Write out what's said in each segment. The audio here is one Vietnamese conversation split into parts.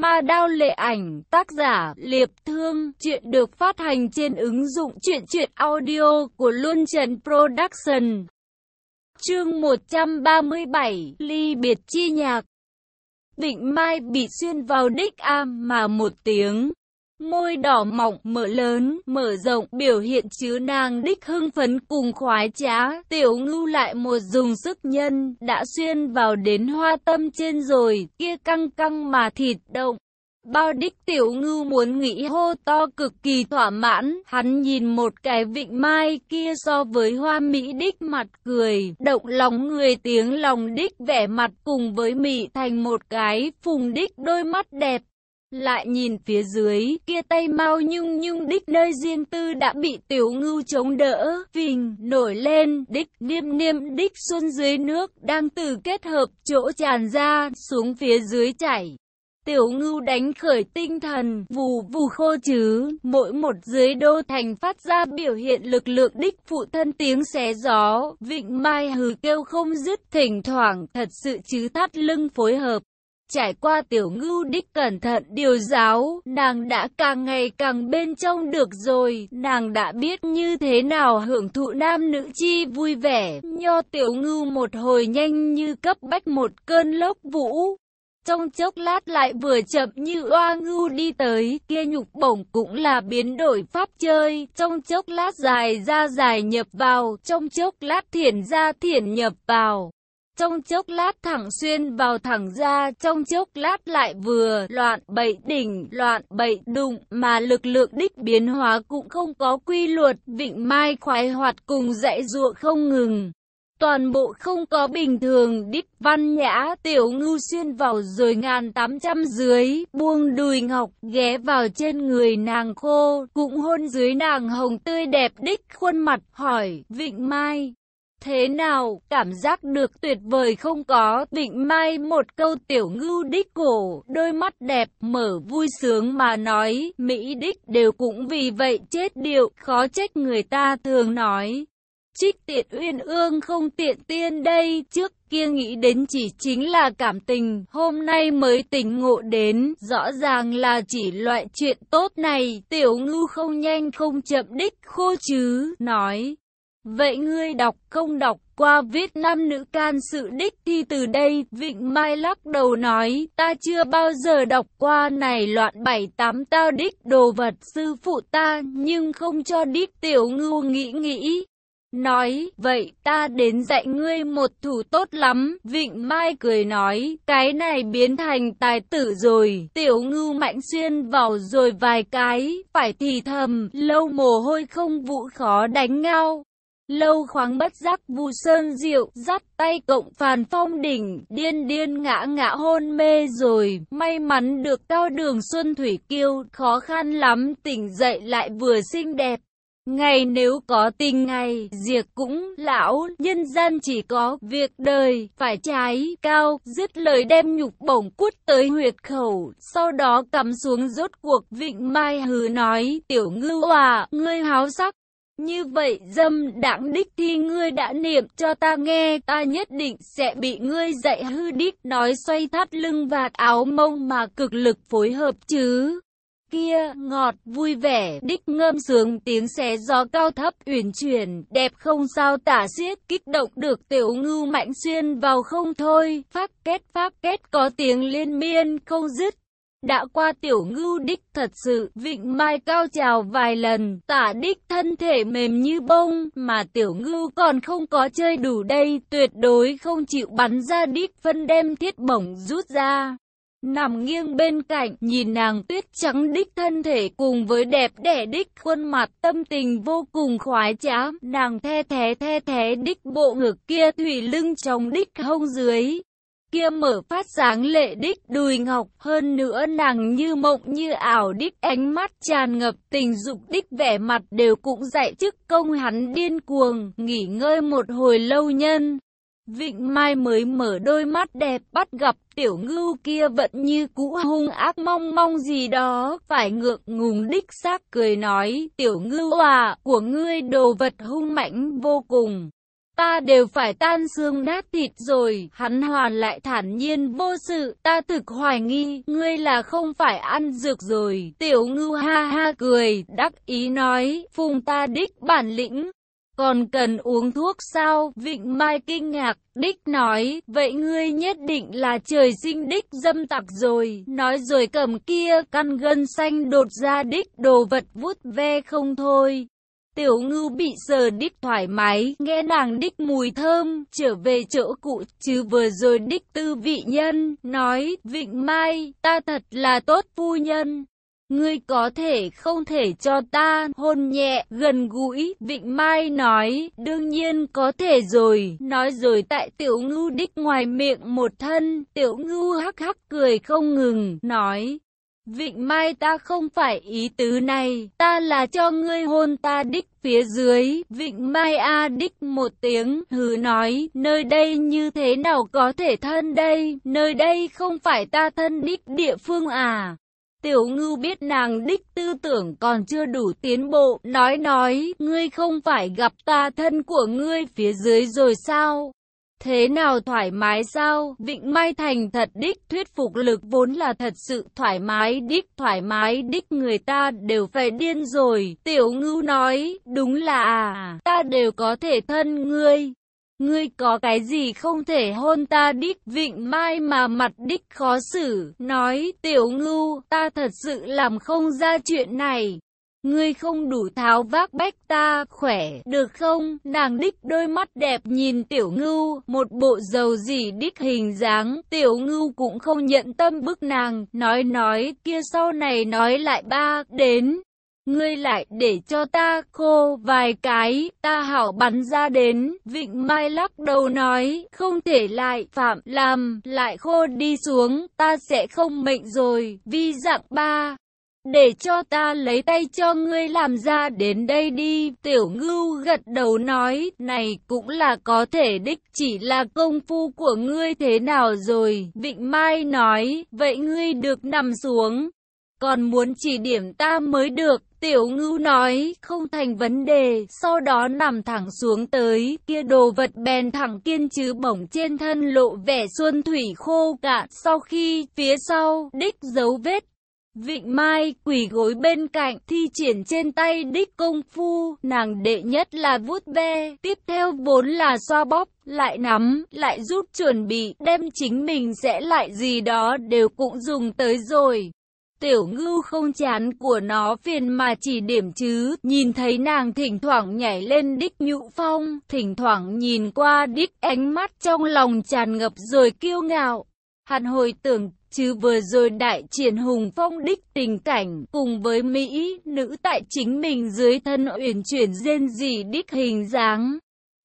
Ma Đao Lệ Ảnh, tác giả Liệp Thương, chuyện được phát hành trên ứng dụng truyện truyện audio của Luân Trần Production. Chương 137, Ly biệt chi nhạc. Vịnh Mai bị xuyên vào đích am mà một tiếng. Môi đỏ mọng, mở lớn, mở rộng, biểu hiện chứa nàng đích hưng phấn cùng khoái trá. Tiểu ngưu lại một dùng sức nhân, đã xuyên vào đến hoa tâm trên rồi, kia căng căng mà thịt động. Bao đích tiểu ngưu muốn nghĩ hô to cực kỳ thỏa mãn, hắn nhìn một cái vịnh mai kia so với hoa mỹ đích mặt cười, động lòng người tiếng lòng đích vẻ mặt cùng với mị thành một cái phùng đích đôi mắt đẹp. Lại nhìn phía dưới, kia tay mau nhung nhung đích nơi riêng tư đã bị tiểu ngưu chống đỡ, phình, nổi lên, đích niêm niêm đích xuân dưới nước, đang từ kết hợp chỗ tràn ra, xuống phía dưới chảy. Tiểu ngưu đánh khởi tinh thần, vù vù khô chứ, mỗi một dưới đô thành phát ra biểu hiện lực lượng đích phụ thân tiếng xé gió, vịnh mai hừ kêu không dứt thỉnh thoảng, thật sự chứ thắt lưng phối hợp. Trải qua tiểu ngưu đích cẩn thận điều giáo, nàng đã càng ngày càng bên trong được rồi, nàng đã biết như thế nào hưởng thụ nam nữ chi vui vẻ, nho tiểu ngưu một hồi nhanh như cấp bách một cơn lốc vũ. Trong chốc lát lại vừa chậm như oa ngưu đi tới, kia nhục bổng cũng là biến đổi pháp chơi, trong chốc lát dài ra dài nhập vào, trong chốc lát thiển ra thiển nhập vào. Trong chốc lát thẳng xuyên vào thẳng ra, trong chốc lát lại vừa loạn bậy đỉnh, loạn bậy đụng, mà lực lượng đích biến hóa cũng không có quy luật, vịnh mai khoái hoạt cùng dạy dụa không ngừng. Toàn bộ không có bình thường, đích văn nhã, tiểu ngưu xuyên vào rồi ngàn tám trăm dưới, buông đùi ngọc, ghé vào trên người nàng khô, cũng hôn dưới nàng hồng tươi đẹp đích khuôn mặt, hỏi, vịnh mai. Thế nào, cảm giác được tuyệt vời không có, vịnh mai một câu tiểu ngưu đích cổ, đôi mắt đẹp, mở vui sướng mà nói, Mỹ đích đều cũng vì vậy chết điệu, khó trách người ta thường nói. Trích tiện uyên ương không tiện tiên đây, trước kia nghĩ đến chỉ chính là cảm tình, hôm nay mới tỉnh ngộ đến, rõ ràng là chỉ loại chuyện tốt này, tiểu ngưu không nhanh không chậm đích khô chứ, nói. Vậy ngươi đọc không đọc qua viết năm nữ can sự đích thi từ đây, Vịnh Mai lắc đầu nói, ta chưa bao giờ đọc qua này loạn bảy tám tao đích đồ vật sư phụ ta, nhưng không cho đích tiểu ngưu nghĩ nghĩ. Nói, vậy ta đến dạy ngươi một thủ tốt lắm, Vịnh Mai cười nói, cái này biến thành tài tử rồi, tiểu ngưu mạnh xuyên vào rồi vài cái, phải thì thầm, lâu mồ hôi không vụ khó đánh ngao. Lâu khoáng bất giác vu sơn diệu, dắt tay cộng phàn phong đỉnh, điên điên ngã ngã hôn mê rồi, may mắn được cao đường xuân thủy kiêu, khó khăn lắm tỉnh dậy lại vừa xinh đẹp. Ngày nếu có tình ngày, diệt cũng lão, nhân gian chỉ có việc đời, phải trái, cao, dứt lời đem nhục bổng cút tới huyệt khẩu, sau đó cắm xuống rốt cuộc vịnh mai hừ nói, tiểu ngư hòa, ngươi háo sắc. Như vậy dâm đảng đích thi ngươi đã niệm cho ta nghe, ta nhất định sẽ bị ngươi dạy hư đích, nói xoay thắt lưng và áo mông mà cực lực phối hợp chứ kia, ngọt, vui vẻ, đích ngâm sướng tiếng xé gió cao thấp uyển chuyển, đẹp không sao tả xiết, kích động được tiểu ngưu mạnh xuyên vào không thôi, phát kết phát kết có tiếng liên miên không dứt. Đã qua tiểu ngưu đích thật sự, vịnh mai cao trào vài lần, tả đích thân thể mềm như bông, mà tiểu ngưu còn không có chơi đủ đây, tuyệt đối không chịu bắn ra đích phân đem thiết bổng rút ra. Nằm nghiêng bên cạnh, nhìn nàng tuyết trắng đích thân thể cùng với đẹp đẽ đích khuôn mặt tâm tình vô cùng khoái trá, nàng the thế the thế đích bộ ngực kia thủy lưng trong đích hông dưới. Kia mở phát sáng lệ đích đùi ngọc hơn nữa nàng như mộng như ảo đích ánh mắt tràn ngập tình dục đích vẻ mặt đều cũng dạy chức công hắn điên cuồng, nghỉ ngơi một hồi lâu nhân. Vịnh Mai mới mở đôi mắt đẹp bắt gặp tiểu ngưu kia vẫn như cũ hung ác mong mong gì đó, phải ngượng ngùng đích xác cười nói, tiểu ngưu à, của ngươi đồ vật hung mãnh vô cùng ta đều phải tan xương nát thịt rồi. Hắn hoàn lại thản nhiên vô sự, ta thực hoài nghi, ngươi là không phải ăn dược rồi. Tiểu ngưu ha ha cười, đắc ý nói, phùng ta đích bản lĩnh. Còn cần uống thuốc sao? Vịnh Mai kinh ngạc, đích nói, vậy ngươi nhất định là trời sinh đích dâm tặc rồi. Nói rồi cầm kia, căn gân xanh đột ra đích đồ vật vút ve không thôi. Tiểu ngưu bị sờ đích thoải mái, nghe nàng đích mùi thơm, trở về chỗ cụ, chứ vừa rồi đích tư vị nhân, nói, Vịnh Mai, ta thật là tốt phu nhân. Ngươi có thể không thể cho ta hôn nhẹ, gần gũi, Vịnh Mai nói, đương nhiên có thể rồi, nói rồi tại tiểu ngưu đích ngoài miệng một thân, tiểu ngưu hắc hắc cười không ngừng, nói, Vịnh Mai ta không phải ý tứ này, ta là cho ngươi hôn ta đích phía dưới, Vịnh Mai A đích một tiếng, hừ nói, nơi đây như thế nào có thể thân đây, nơi đây không phải ta thân đích địa phương à. Tiểu ngưu biết nàng đích tư tưởng còn chưa đủ tiến bộ, nói nói, ngươi không phải gặp ta thân của ngươi phía dưới rồi sao? Thế nào thoải mái sao? Vịnh Mai Thành thật đích thuyết phục lực vốn là thật sự thoải mái đích thoải mái đích người ta đều phải điên rồi. Tiểu ngưu nói, đúng là à, ta đều có thể thân ngươi. Ngươi có cái gì không thể hôn ta đích vịnh mai mà mặt đích khó xử, nói tiểu ngưu, ta thật sự làm không ra chuyện này. Ngươi không đủ tháo vác bách ta, khỏe, được không? Nàng đích đôi mắt đẹp nhìn tiểu ngưu, một bộ dầu gì đích hình dáng, tiểu ngưu cũng không nhận tâm bức nàng, nói nói, kia sau này nói lại ba, đến. Ngươi lại để cho ta khô vài cái, ta hảo bắn ra đến, vịnh mai lắc đầu nói, không thể lại, phạm, làm, lại khô đi xuống, ta sẽ không mệnh rồi, vi dạng ba. Để cho ta lấy tay cho ngươi làm ra đến đây đi, tiểu ngưu gật đầu nói, này cũng là có thể đích, chỉ là công phu của ngươi thế nào rồi, Vịnh Mai nói, vậy ngươi được nằm xuống, còn muốn chỉ điểm ta mới được, tiểu ngưu nói, không thành vấn đề, sau đó nằm thẳng xuống tới, kia đồ vật bèn thẳng kiên chứ bổng trên thân lộ vẻ xuân thủy khô cạn, sau khi, phía sau, đích dấu vết, Vịnh Mai quỳ gối bên cạnh thi triển trên tay đích công phu, nàng đệ nhất là vuốt ve, tiếp theo vốn là xoa bóp, lại nắm, lại rút chuẩn bị, đem chính mình sẽ lại gì đó đều cũng dùng tới rồi. Tiểu ngưu không chán của nó phiền mà chỉ điểm chứ, nhìn thấy nàng thỉnh thoảng nhảy lên đích nhũ phong, thỉnh thoảng nhìn qua đích ánh mắt trong lòng tràn ngập rồi kiêu ngạo. Hắn hồi tưởng chứ vừa rồi đại triển hùng phong đích tình cảnh, cùng với Mỹ, nữ tại chính mình dưới thân uyển chuyển rên rỉ đích hình dáng.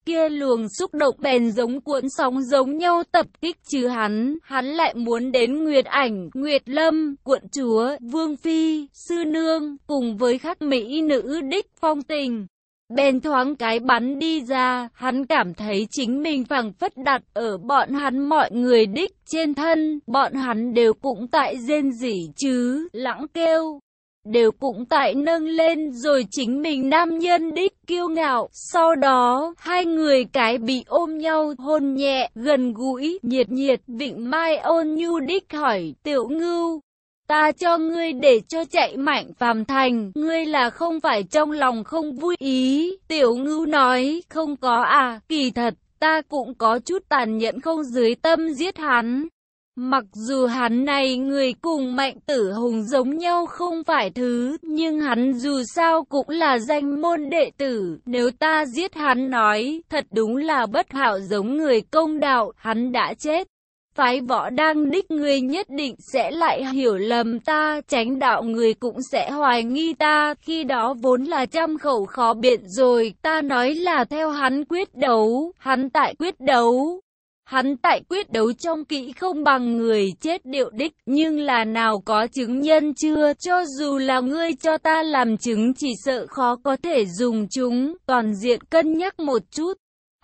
Kia luồng xúc động bèn giống cuộn sóng giống nhau tập kích chứ hắn, hắn lại muốn đến Nguyệt Ảnh, Nguyệt Lâm, quận chúa, Vương Phi, Sư Nương, cùng với khắc Mỹ nữ đích phong tình ben thoáng cái bắn đi ra, hắn cảm thấy chính mình phẳng phất đặt ở bọn hắn mọi người đích trên thân, bọn hắn đều cũng tại rên rỉ chứ, lãng kêu. Đều cũng tại nâng lên rồi chính mình nam nhân đích kiêu ngạo. Sau đó, hai người cái bị ôm nhau, hôn nhẹ, gần gũi, nhiệt nhiệt, vịnh mai ôn nhu đích hỏi, tiểu ngưu, Ta cho ngươi để cho chạy mạnh phàm thành, ngươi là không phải trong lòng không vui ý. Tiểu ngưu nói, không có à, kỳ thật, ta cũng có chút tàn nhẫn không dưới tâm giết hắn. Mặc dù hắn này người cùng mạnh tử hùng giống nhau không phải thứ, nhưng hắn dù sao cũng là danh môn đệ tử, nếu ta giết hắn nói, thật đúng là bất hảo giống người công đạo, hắn đã chết phái võ đang đích người nhất định sẽ lại hiểu lầm ta, tránh đạo người cũng sẽ hoài nghi ta, khi đó vốn là trăm khẩu khó biện rồi, ta nói là theo hắn quyết đấu, hắn tại quyết đấu. Hắn tại quyết đấu trong kỹ không bằng người chết điệu đích, nhưng là nào có chứng nhân chưa, cho dù là ngươi cho ta làm chứng chỉ sợ khó có thể dùng chúng, toàn diện cân nhắc một chút.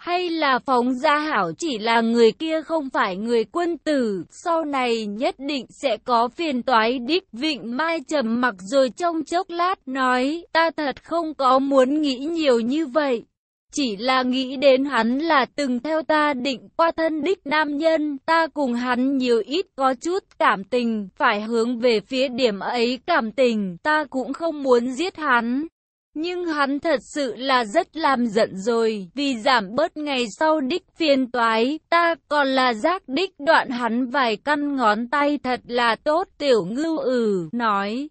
Hay là phóng gia hảo chỉ là người kia không phải người quân tử, sau này nhất định sẽ có phiền toái đích vịnh mai trầm mặc rồi trong chốc lát nói, ta thật không có muốn nghĩ nhiều như vậy. Chỉ là nghĩ đến hắn là từng theo ta định qua thân đích nam nhân, ta cùng hắn nhiều ít có chút cảm tình, phải hướng về phía điểm ấy cảm tình, ta cũng không muốn giết hắn. Nhưng hắn thật sự là rất làm giận rồi, vì giảm bớt ngày sau đích phiền toái, ta còn là giác đích đoạn hắn vài căn ngón tay thật là tốt tiểu ngưu ừ, nói.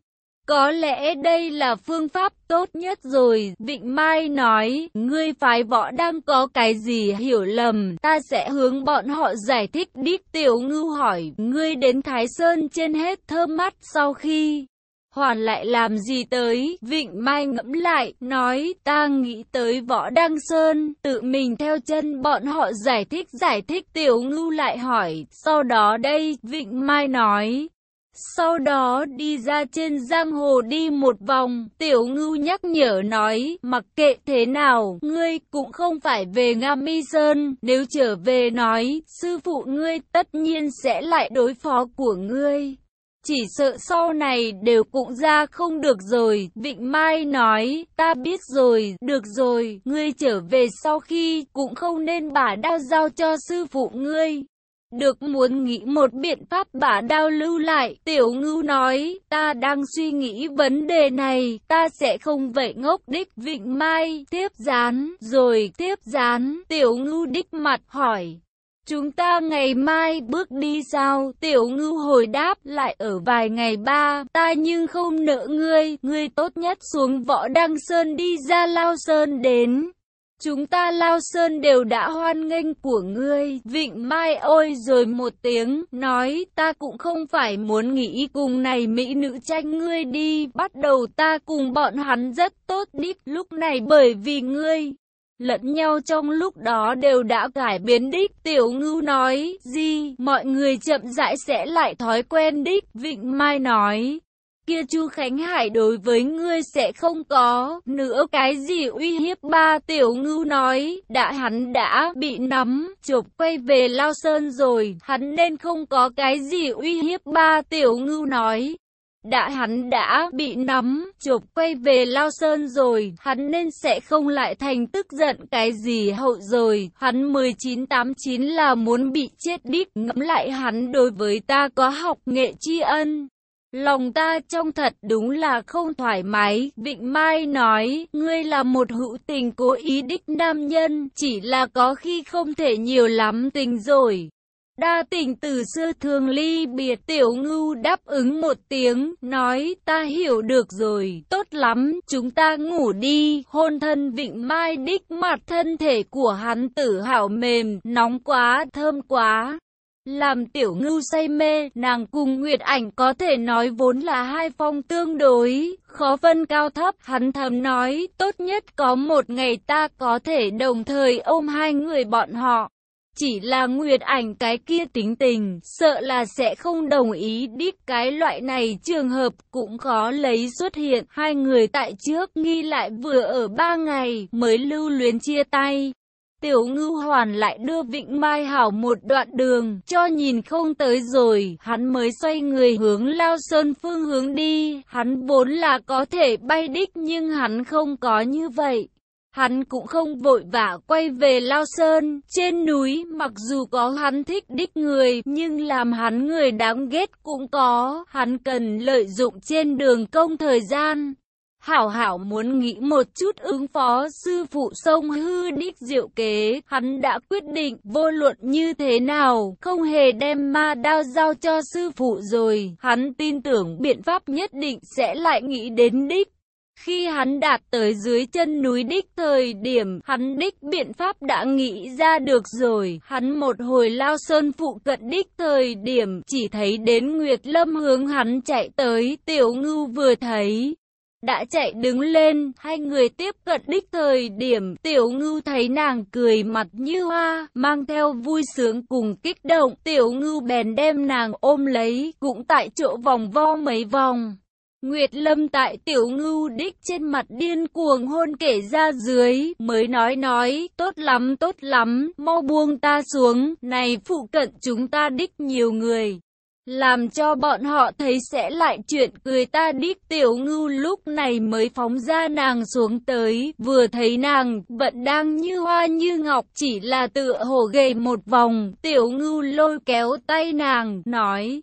Có lẽ đây là phương pháp tốt nhất rồi, Vịnh Mai nói, ngươi phái võ đang có cái gì hiểu lầm, ta sẽ hướng bọn họ giải thích đích tiểu ngưu hỏi, ngươi đến Thái Sơn trên hết thơm mắt sau khi Hoàn lại làm gì tới, Vịnh Mai ngẫm lại, nói, ta nghĩ tới võ đăng sơn, tự mình theo chân bọn họ giải thích giải thích tiểu ngưu lại hỏi, sau đó đây, Vịnh Mai nói. Sau đó đi ra trên giang hồ đi một vòng, tiểu ngưu nhắc nhở nói, mặc kệ thế nào, ngươi cũng không phải về Nga Mi Sơn, nếu trở về nói, sư phụ ngươi tất nhiên sẽ lại đối phó của ngươi. Chỉ sợ sau này đều cũng ra không được rồi, Vịnh Mai nói, ta biết rồi, được rồi, ngươi trở về sau khi cũng không nên bả đao giao cho sư phụ ngươi. Được muốn nghĩ một biện pháp bả đao lưu lại, tiểu ngưu nói, ta đang suy nghĩ vấn đề này, ta sẽ không vậy ngốc đích vịnh mai, tiếp dán, rồi tiếp dán, tiểu ngưu đích mặt hỏi. Chúng ta ngày mai bước đi sao? Tiểu ngư hồi đáp lại ở vài ngày ba, ta nhưng không nợ ngươi, ngươi tốt nhất xuống võ đăng sơn đi ra lao sơn đến. Chúng ta lao sơn đều đã hoan nghênh của ngươi, vịnh mai ôi rồi một tiếng, nói ta cũng không phải muốn nghĩ cùng này mỹ nữ tranh ngươi đi, bắt đầu ta cùng bọn hắn rất tốt đít lúc này bởi vì ngươi lẫn nhau trong lúc đó đều đã cải biến đích. Tiểu ngưu nói, gì, mọi người chậm rãi sẽ lại thói quen đích. Vịnh Mai nói, kia Chu Khánh Hải đối với ngươi sẽ không có nữa cái gì uy hiếp ba tiểu ngưu nói đã hắn đã bị nắm chụp quay về Lao Sơn rồi hắn nên không có cái gì uy hiếp ba tiểu ngưu nói đã hắn đã bị nắm, chụp quay về Lao Sơn rồi, hắn nên sẽ không lại thành tức giận cái gì hậu rồi, hắn 1989 là muốn bị chết đít ngẫm lại hắn đối với ta có học nghệ tri ân. Lòng ta trong thật đúng là không thoải mái, Vịnh Mai nói, ngươi là một hữu tình cố ý đích nam nhân, chỉ là có khi không thể nhiều lắm tình rồi. Đa tình từ xưa thường ly biệt tiểu ngưu đáp ứng một tiếng, nói ta hiểu được rồi, tốt lắm, chúng ta ngủ đi, hôn thân vịnh mai đích mặt thân thể của hắn tử hảo mềm, nóng quá, thơm quá. Làm tiểu ngưu say mê, nàng cùng Nguyệt Ảnh có thể nói vốn là hai phong tương đối, khó phân cao thấp, hắn thầm nói, tốt nhất có một ngày ta có thể đồng thời ôm hai người bọn họ. Chỉ là Nguyệt Ảnh cái kia tính tình, sợ là sẽ không đồng ý đích cái loại này trường hợp cũng khó lấy xuất hiện. Hai người tại trước nghi lại vừa ở ba ngày mới lưu luyến chia tay. Tiểu ngư hoàn lại đưa Vịnh Mai Hảo một đoạn đường, cho nhìn không tới rồi, hắn mới xoay người hướng Lao Sơn phương hướng đi, hắn vốn là có thể bay đích nhưng hắn không có như vậy. Hắn cũng không vội vã quay về Lao Sơn, trên núi, mặc dù có hắn thích đích người, nhưng làm hắn người đáng ghét cũng có, hắn cần lợi dụng trên đường công thời gian. Hảo hảo muốn nghĩ một chút ứng phó sư phụ sông hư đích diệu kế, hắn đã quyết định vô luận như thế nào, không hề đem ma đao giao cho sư phụ rồi, hắn tin tưởng biện pháp nhất định sẽ lại nghĩ đến đích. Khi hắn đạt tới dưới chân núi đích thời điểm, hắn đích biện pháp đã nghĩ ra được rồi. Hắn một hồi lao sơn phụ cận đích thời điểm, chỉ thấy đến Nguyệt Lâm hướng hắn chạy tới, tiểu ngưu vừa thấy. Đã chạy đứng lên, hai người tiếp cận đích thời điểm, tiểu ngưu thấy nàng cười mặt như hoa, mang theo vui sướng cùng kích động, tiểu ngưu bèn đem nàng ôm lấy, cũng tại chỗ vòng vo mấy vòng. Nguyệt Lâm tại tiểu ngưu đích trên mặt điên cuồng hôn kể ra dưới, mới nói nói, tốt lắm tốt lắm, mau buông ta xuống, này phụ cận chúng ta đích nhiều người. làm cho bọn họ thấy sẽ lại chuyện cười ta đích tiểu ngưu lúc này mới phóng ra nàng xuống tới, vừa thấy nàng vẫn đang như hoa như ngọc chỉ là tựa hồ gầy một vòng, tiểu ngưu lôi kéo tay nàng, nói.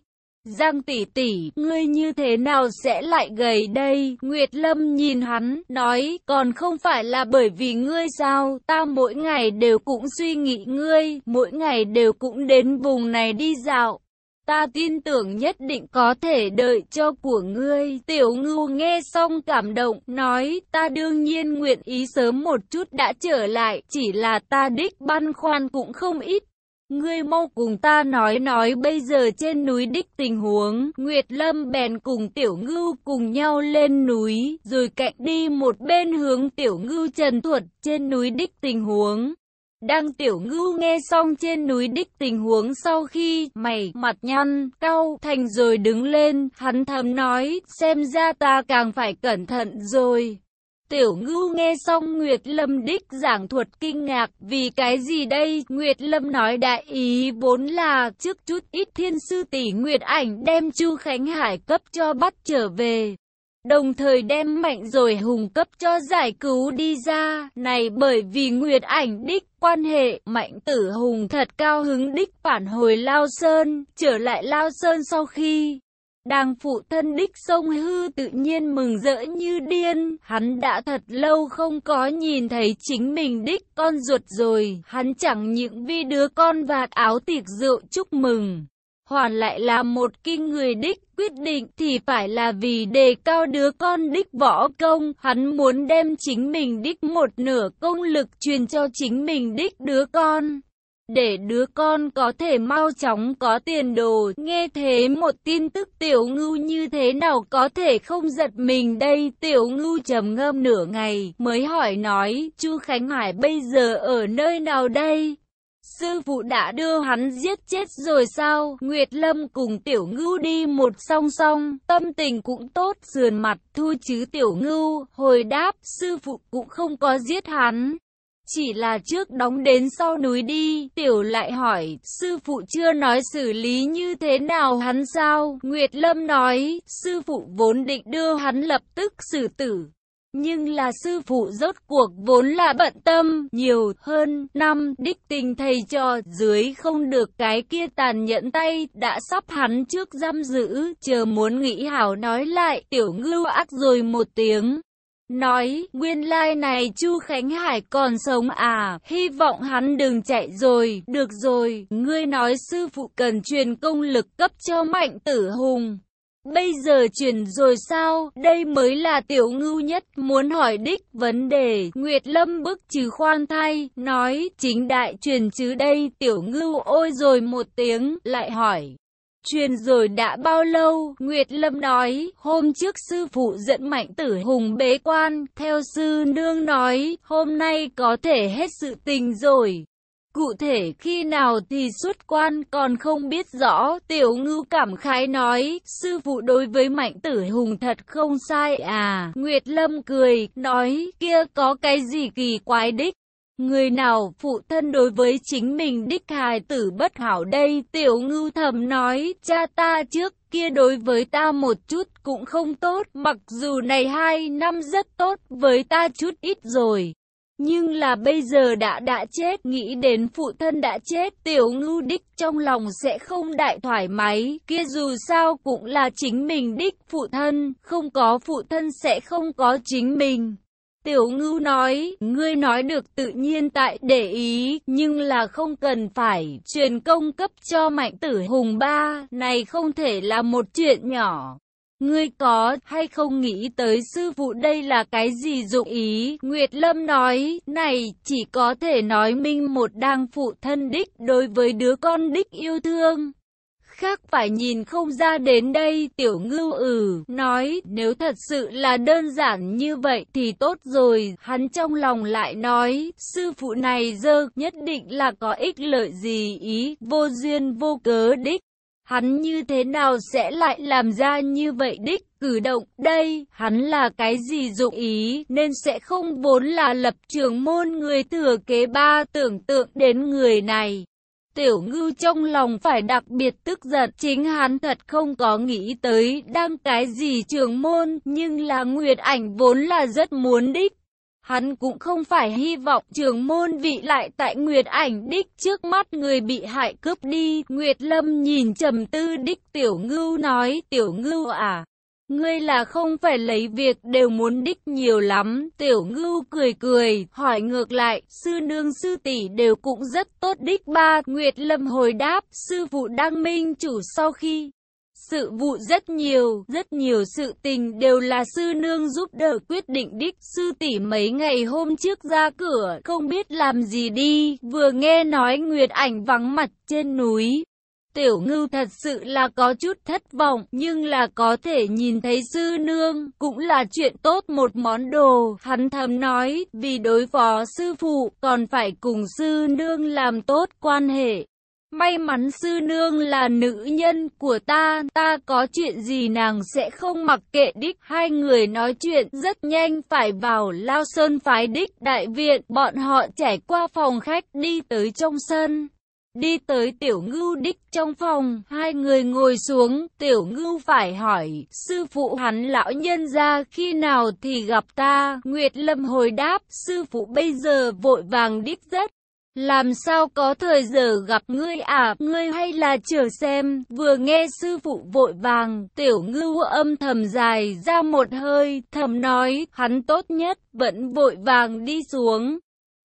Giang tỷ tỷ, ngươi như thế nào sẽ lại gầy đây? Nguyệt Lâm nhìn hắn, nói, còn không phải là bởi vì ngươi sao? Ta mỗi ngày đều cũng suy nghĩ ngươi, mỗi ngày đều cũng đến vùng này đi dạo. Ta tin tưởng nhất định có thể đợi cho của ngươi. Tiểu ngưu nghe xong cảm động, nói, ta đương nhiên nguyện ý sớm một chút đã trở lại, chỉ là ta đích băn khoăn cũng không ít. Ngươi mau cùng ta nói nói bây giờ trên núi đích tình huống, Nguyệt Lâm bèn cùng Tiểu Ngưu cùng nhau lên núi, rồi cạnh đi một bên hướng Tiểu Ngưu trần thuật trên núi đích tình huống. Đang tiểu ngưu nghe xong trên núi đích tình huống sau khi mày mặt nhăn, cau thành rồi đứng lên, hắn thầm nói, xem ra ta càng phải cẩn thận rồi. Tiểu ngưu nghe xong Nguyệt Lâm đích giảng thuật kinh ngạc, vì cái gì đây? Nguyệt Lâm nói đại ý vốn là trước chút ít thiên sư tỷ Nguyệt ảnh đem Chu Khánh Hải cấp cho bắt trở về đồng thời đem mạnh rồi hùng cấp cho giải cứu đi ra. Này bởi vì Nguyệt ảnh đích quan hệ, mạnh tử hùng thật cao hứng đích phản hồi Lao Sơn, trở lại Lao Sơn sau khi đang phụ thân đích sông hư tự nhiên mừng rỡ như điên, hắn đã thật lâu không có nhìn thấy chính mình đích con ruột rồi, hắn chẳng những vi đứa con vạt áo tiệc rượu chúc mừng hoàn lại là một kinh người đích quyết định. Thì phải là vì đề cao đứa con đích võ công, hắn muốn đem chính mình đích một nửa công lực truyền cho chính mình đích đứa con. Để đứa con có thể mau chóng có tiền đồ, nghe thế một tin tức tiểu ngưu như thế nào có thể không giật mình đây, tiểu ngưu trầm ngâm nửa ngày, mới hỏi nói, chu Khánh Hải bây giờ ở nơi nào đây? Sư phụ đã đưa hắn giết chết rồi sao? Nguyệt Lâm cùng Tiểu Ngưu đi một song song, tâm tình cũng tốt, sườn mặt thu chứ Tiểu Ngưu, hồi đáp, sư phụ cũng không có giết hắn. Chỉ là trước đóng đến sau núi đi, Tiểu lại hỏi, sư phụ chưa nói xử lý như thế nào hắn sao? Nguyệt Lâm nói, sư phụ vốn định đưa hắn lập tức xử tử. Nhưng là sư phụ rốt cuộc vốn là bận tâm, nhiều hơn năm đích tình thầy cho dưới không được cái kia tàn nhẫn tay, đã sắp hắn trước giam giữ, chờ muốn nghĩ hảo nói lại, tiểu ngưu ác rồi một tiếng. Nói, nguyên lai like này Chu Khánh Hải còn sống à, hy vọng hắn đừng chạy rồi, được rồi, ngươi nói sư phụ cần truyền công lực cấp cho mạnh tử hùng. Bây giờ chuyển rồi sao? Đây mới là tiểu ngưu nhất, muốn hỏi đích vấn đề. Nguyệt Lâm bức trừ khoan thay, nói, chính đại truyền chứ đây, tiểu ngưu ôi rồi một tiếng, lại hỏi. Truyền rồi đã bao lâu? Nguyệt Lâm nói, hôm trước sư phụ dẫn mạnh tử hùng bế quan, theo sư nương nói, hôm nay có thể hết sự tình rồi. Cụ thể khi nào thì xuất quan còn không biết rõ, tiểu ngưu cảm khái nói, sư phụ đối với mạnh tử hùng thật không sai à. Nguyệt Lâm cười, nói, kia có cái gì kỳ quái đích. Người nào phụ thân đối với chính mình đích hài tử bất hảo đây, tiểu ngưu thầm nói, cha ta trước kia đối với ta một chút cũng không tốt, mặc dù này hai năm rất tốt, với ta chút ít rồi. Nhưng là bây giờ đã đã chết, nghĩ đến phụ thân đã chết, tiểu ngưu đích trong lòng sẽ không đại thoải mái, kia dù sao cũng là chính mình đích phụ thân, không có phụ thân sẽ không có chính mình. Tiểu ngưu nói, ngươi nói được tự nhiên tại để ý, nhưng là không cần phải truyền công cấp cho mạnh tử hùng ba, này không thể là một chuyện nhỏ. Ngươi có hay không nghĩ tới sư phụ đây là cái gì dụng ý? Nguyệt Lâm nói, này chỉ có thể nói minh một đang phụ thân đích đối với đứa con đích yêu thương. Khác phải nhìn không ra đến đây, tiểu ngưu ừ, nói, nếu thật sự là đơn giản như vậy thì tốt rồi, hắn trong lòng lại nói, sư phụ này dơ, nhất định là có ích lợi gì ý, vô duyên vô cớ đích. Hắn như thế nào sẽ lại làm ra như vậy đích cử động đây, hắn là cái gì dụng ý nên sẽ không vốn là lập trường môn người thừa kế ba tưởng tượng đến người này. Tiểu ngư trong lòng phải đặc biệt tức giận, chính hắn thật không có nghĩ tới đang cái gì trường môn, nhưng là Nguyệt ảnh vốn là rất muốn đích. Hắn cũng không phải hy vọng trường môn vị lại tại Nguyệt ảnh đích trước mắt người bị hại cướp đi. Nguyệt Lâm nhìn trầm tư đích tiểu ngưu nói, tiểu ngưu à, Ngươi là không phải lấy việc đều muốn đích nhiều lắm, tiểu ngưu cười cười, hỏi ngược lại, sư nương sư tỷ đều cũng rất tốt đích ba, Nguyệt Lâm hồi đáp, sư phụ đăng minh chủ sau khi sự vụ rất nhiều, rất nhiều sự tình đều là sư nương giúp đỡ quyết định đích. Sư tỷ mấy ngày hôm trước ra cửa, không biết làm gì đi, vừa nghe nói Nguyệt ảnh vắng mặt trên núi. Tiểu ngưu thật sự là có chút thất vọng, nhưng là có thể nhìn thấy sư nương, cũng là chuyện tốt một món đồ. Hắn thầm nói, vì đối phó sư phụ, còn phải cùng sư nương làm tốt quan hệ. May mắn sư nương là nữ nhân của ta, ta có chuyện gì nàng sẽ không mặc kệ đích. Hai người nói chuyện rất nhanh phải vào Lao Sơn phái đích đại viện, bọn họ trải qua phòng khách đi tới trong sân. Đi tới tiểu ngưu đích trong phòng, hai người ngồi xuống, tiểu ngưu phải hỏi, sư phụ hắn lão nhân ra khi nào thì gặp ta, Nguyệt Lâm hồi đáp, sư phụ bây giờ vội vàng đích rất. Làm sao có thời giờ gặp ngươi à, ngươi hay là chờ xem, vừa nghe sư phụ vội vàng, tiểu ngưu âm thầm dài ra một hơi, thầm nói, hắn tốt nhất, vẫn vội vàng đi xuống.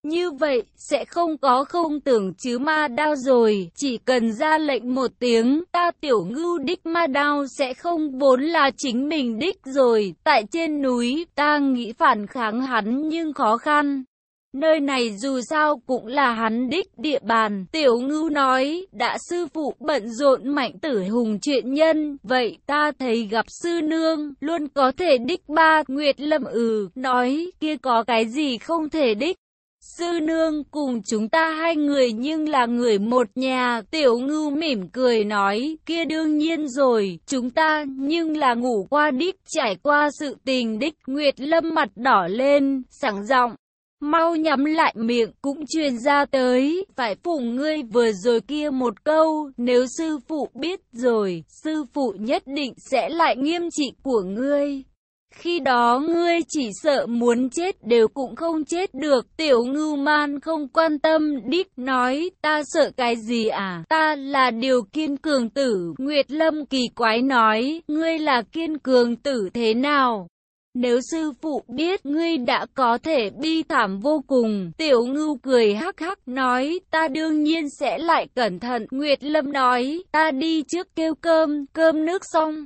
Như vậy, sẽ không có không tưởng chứ ma đao rồi, chỉ cần ra lệnh một tiếng, ta tiểu ngưu đích ma đao sẽ không vốn là chính mình đích rồi, tại trên núi, ta nghĩ phản kháng hắn nhưng khó khăn. Nơi này dù sao cũng là hắn đích địa bàn, tiểu ngưu nói, đã sư phụ bận rộn mạnh tử hùng chuyện nhân, vậy ta thấy gặp sư nương, luôn có thể đích ba, Nguyệt Lâm ừ, nói, kia có cái gì không thể đích. Sư nương cùng chúng ta hai người nhưng là người một nhà, tiểu ngưu mỉm cười nói, kia đương nhiên rồi, chúng ta nhưng là ngủ qua đích, trải qua sự tình đích, Nguyệt Lâm mặt đỏ lên, sẵn giọng mau nhắm lại miệng cũng truyền ra tới, phải phụng ngươi vừa rồi kia một câu, nếu sư phụ biết rồi, sư phụ nhất định sẽ lại nghiêm trị của ngươi. Khi đó ngươi chỉ sợ muốn chết đều cũng không chết được. Tiểu ngưu man không quan tâm, đích nói, ta sợ cái gì à? Ta là điều kiên cường tử. Nguyệt Lâm kỳ quái nói, ngươi là kiên cường tử thế nào? Nếu sư phụ biết ngươi đã có thể bi thảm vô cùng, tiểu ngưu cười hắc hắc nói, ta đương nhiên sẽ lại cẩn thận. Nguyệt Lâm nói, ta đi trước kêu cơm, cơm nước xong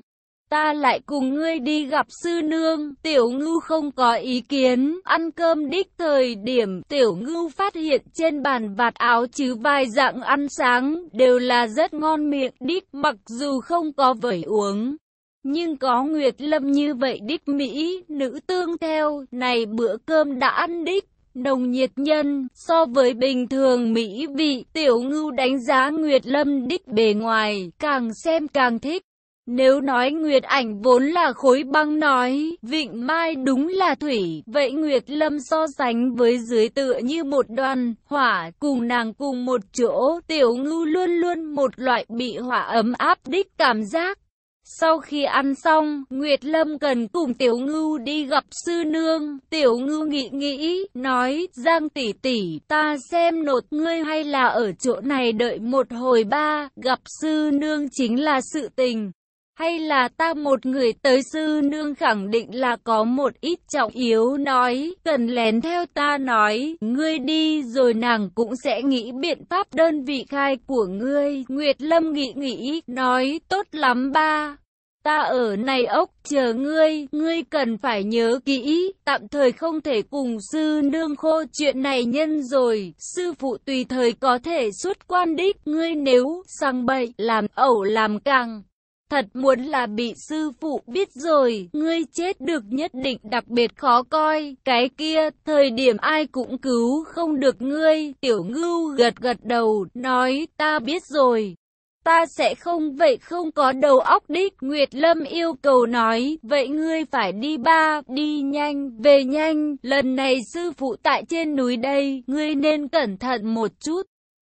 ta lại cùng ngươi đi gặp sư nương. Tiểu ngưu không có ý kiến, ăn cơm đích thời điểm tiểu ngưu phát hiện trên bàn vạt áo chứ vài dạng ăn sáng đều là rất ngon miệng đích mặc dù không có vẩy uống. Nhưng có Nguyệt Lâm như vậy đích Mỹ, nữ tương theo, này bữa cơm đã ăn đích nồng nhiệt nhân, so với bình thường mỹ vị, tiểu ngưu đánh giá Nguyệt Lâm đích bề ngoài, càng xem càng thích. Nếu nói Nguyệt ảnh vốn là khối băng nói, Vịnh Mai đúng là thủy, vậy Nguyệt Lâm so sánh với dưới tựa như một đoàn hỏa, cùng nàng cùng một chỗ, tiểu ngưu luôn luôn một loại bị hỏa ấm áp đích cảm giác. Sau khi ăn xong, Nguyệt Lâm cần cùng Tiểu Ngưu đi gặp sư nương. Tiểu Ngưu nghĩ nghĩ, nói, Giang tỷ tỷ, ta xem nột ngươi hay là ở chỗ này đợi một hồi ba, gặp sư nương chính là sự tình hay là ta một người tới sư nương khẳng định là có một ít trọng yếu nói, cần lén theo ta nói, ngươi đi rồi nàng cũng sẽ nghĩ biện pháp đơn vị khai của ngươi. Nguyệt Lâm nghĩ nghĩ, nói, tốt lắm ba. Ta ở này ốc chờ ngươi, ngươi cần phải nhớ kỹ, tạm thời không thể cùng sư nương khô chuyện này nhân rồi, sư phụ tùy thời có thể xuất quan đích, ngươi nếu sang bậy, làm ẩu làm càng Thật muốn là bị sư phụ biết rồi, ngươi chết được nhất định đặc biệt khó coi. Cái kia, thời điểm ai cũng cứu không được ngươi. Tiểu ngưu gật gật đầu, nói, ta biết rồi. Ta sẽ không vậy không có đầu óc đích. Nguyệt Lâm yêu cầu nói, vậy ngươi phải đi ba, đi nhanh, về nhanh. Lần này sư phụ tại trên núi đây, ngươi nên cẩn thận một chút.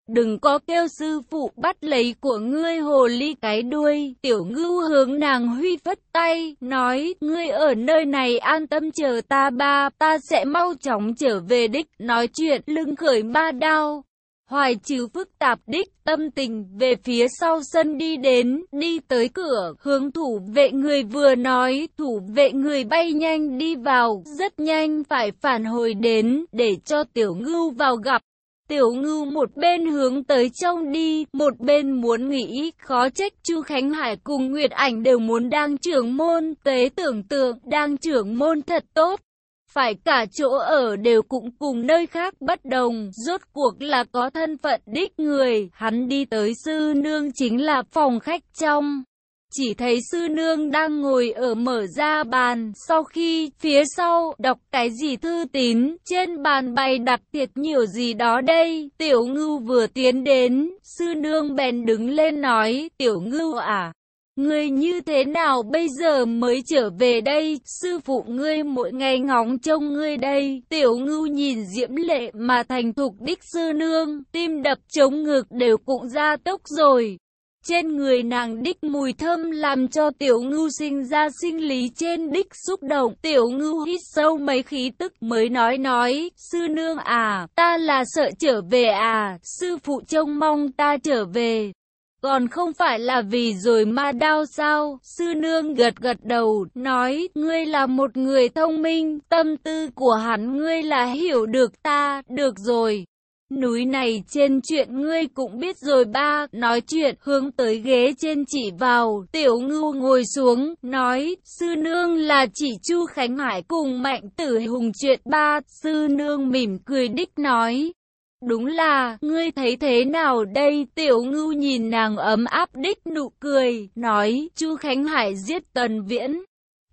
Đừng có kêu sư phụ bắt lấy của ngươi hồ ly cái đuôi. Tiểu ngưu hướng nàng huy phất tay, nói, ngươi ở nơi này an tâm chờ ta ba, ta sẽ mau chóng trở về đích. Nói chuyện lưng khởi ba đao. Hoài trừ phức tạp đích tâm tình về phía sau sân đi đến, đi tới cửa, hướng thủ vệ người vừa nói, thủ vệ người bay nhanh đi vào, rất nhanh phải phản hồi đến, để cho tiểu ngưu vào gặp. Tiểu ngưu một bên hướng tới trong đi, một bên muốn nghĩ, khó trách Chu Khánh Hải cùng Nguyệt Ảnh đều muốn đang trưởng môn, tế tưởng tượng, đang trưởng môn thật tốt. Phải cả chỗ ở đều cũng cùng nơi khác bất đồng, rốt cuộc là có thân phận đích người, hắn đi tới sư nương chính là phòng khách trong. Chỉ thấy sư nương đang ngồi ở mở ra bàn, sau khi phía sau đọc cái gì thư tín, trên bàn bày đặt tiệc nhiều gì đó đây. Tiểu ngưu vừa tiến đến, sư nương bèn đứng lên nói, tiểu ngưu à. Ngươi như thế nào bây giờ mới trở về đây, sư phụ ngươi mỗi ngày ngóng trông ngươi đây, tiểu ngưu nhìn diễm lệ mà thành thục đích sư nương, tim đập chống ngực đều cũng ra tốc rồi. Trên người nàng đích mùi thơm làm cho tiểu ngưu sinh ra sinh lý trên đích xúc động. Tiểu ngưu hít sâu mấy khí tức mới nói nói, sư nương à, ta là sợ trở về à, sư phụ trông mong ta trở về. Còn không phải là vì rồi ma đau sao? Sư nương gật gật đầu, nói, ngươi là một người thông minh, tâm tư của hắn ngươi là hiểu được ta, được rồi. Núi này trên chuyện ngươi cũng biết rồi ba, nói chuyện, hướng tới ghế trên chỉ vào, tiểu ngưu ngồi xuống, nói, sư nương là chỉ Chu Khánh Hải cùng mạnh tử hùng chuyện ba, sư nương mỉm cười đích nói. Đúng là, ngươi thấy thế nào đây? Tiểu ngưu nhìn nàng ấm áp đích nụ cười, nói, Chu Khánh Hải giết Tần Viễn.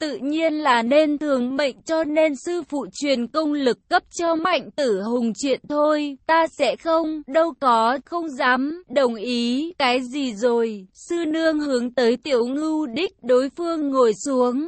Tự nhiên là nên thường mệnh cho nên sư phụ truyền công lực cấp cho mạnh tử hùng chuyện thôi, ta sẽ không, đâu có, không dám, đồng ý, cái gì rồi, sư nương hướng tới tiểu ngưu đích đối phương ngồi xuống.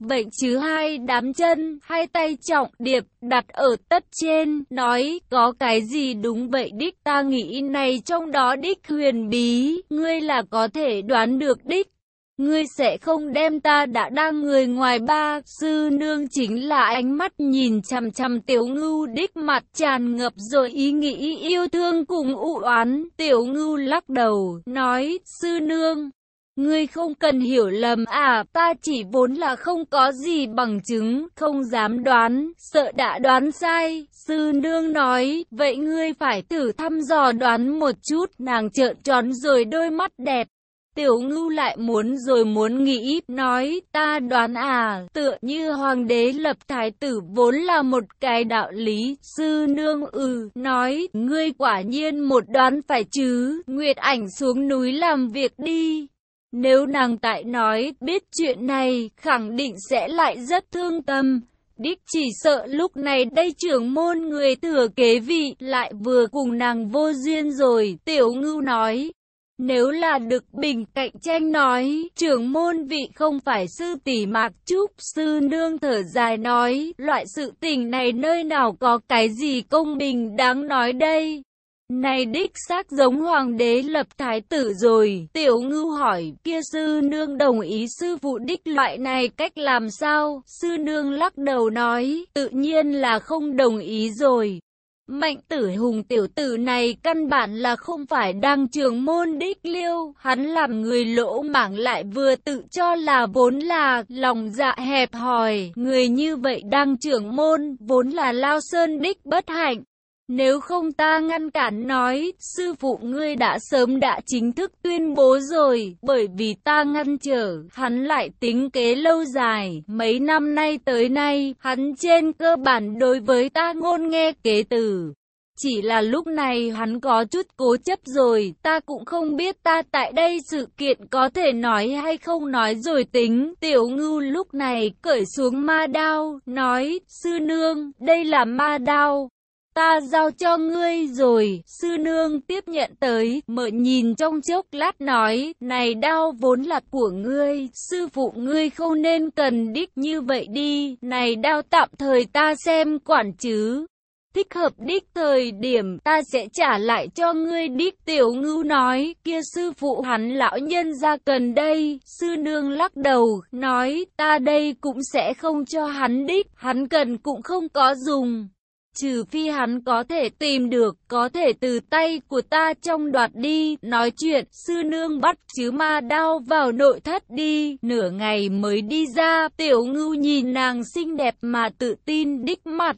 Vậy chứ hai đám chân, hai tay trọng điệp, đặt ở tất trên, nói, có cái gì đúng vậy đích, ta nghĩ này trong đó đích huyền bí, ngươi là có thể đoán được đích. Ngươi sẽ không đem ta đã đang người ngoài ba, sư nương chính là ánh mắt nhìn chằm chằm tiểu ngưu đích mặt tràn ngập rồi ý nghĩ yêu thương cùng u oán, tiểu ngưu lắc đầu, nói, sư nương. Ngươi không cần hiểu lầm à, ta chỉ vốn là không có gì bằng chứng, không dám đoán, sợ đã đoán sai. Sư nương nói, vậy ngươi phải thử thăm dò đoán một chút, nàng trợn tròn rồi đôi mắt đẹp. Tiểu ngưu lại muốn rồi muốn nghĩ, nói, ta đoán à, tựa như hoàng đế lập thái tử vốn là một cái đạo lý, sư nương ừ, nói, ngươi quả nhiên một đoán phải chứ, Nguyệt ảnh xuống núi làm việc đi. Nếu nàng tại nói biết chuyện này, khẳng định sẽ lại rất thương tâm. Đích chỉ sợ lúc này đây trưởng môn người thừa kế vị lại vừa cùng nàng vô duyên rồi, tiểu ngưu nói. Nếu là được bình cạnh tranh nói, trưởng môn vị không phải sư tỷ mạc trúc, sư nương thở dài nói, loại sự tình này nơi nào có cái gì công bình đáng nói đây. Này đích xác giống hoàng đế lập thái tử rồi, tiểu ngưu hỏi, kia sư nương đồng ý sư phụ đích loại này cách làm sao? Sư nương lắc đầu nói, tự nhiên là không đồng ý rồi. Mạnh tử hùng tiểu tử này căn bản là không phải đang trường môn đích liêu, hắn làm người lỗ mảng lại vừa tự cho là vốn là lòng dạ hẹp hòi, người như vậy đang trưởng môn, vốn là lao sơn đích bất hạnh. Nếu không ta ngăn cản nói, sư phụ ngươi đã sớm đã chính thức tuyên bố rồi, bởi vì ta ngăn trở, hắn lại tính kế lâu dài, mấy năm nay tới nay, hắn trên cơ bản đối với ta ngôn nghe kế từ. Chỉ là lúc này hắn có chút cố chấp rồi, ta cũng không biết ta tại đây sự kiện có thể nói hay không nói rồi tính. Tiểu ngưu lúc này cởi xuống ma đao, nói, sư nương, đây là ma đao, Ta giao cho ngươi rồi, sư nương tiếp nhận tới, mở nhìn trong chốc lát nói, này đao vốn là của ngươi, sư phụ ngươi không nên cần đích như vậy đi, này đao tạm thời ta xem quản chứ. thích hợp đích thời điểm ta sẽ trả lại cho ngươi đích tiểu ngưu nói. Kia sư phụ hắn lão nhân ra cần đây. Sư nương lắc đầu nói ta đây cũng sẽ không cho hắn đích hắn cần cũng không có dùng trừ phi hắn có thể tìm được, có thể từ tay của ta trong đoạt đi, nói chuyện, sư nương bắt chứ ma đao vào nội thất đi, nửa ngày mới đi ra, tiểu ngưu nhìn nàng xinh đẹp mà tự tin đích mặt.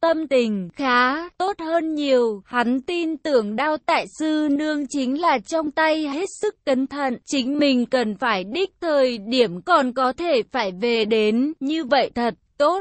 Tâm tình khá tốt hơn nhiều, hắn tin tưởng đao tại sư nương chính là trong tay hết sức cẩn thận, chính mình cần phải đích thời điểm còn có thể phải về đến, như vậy thật tốt.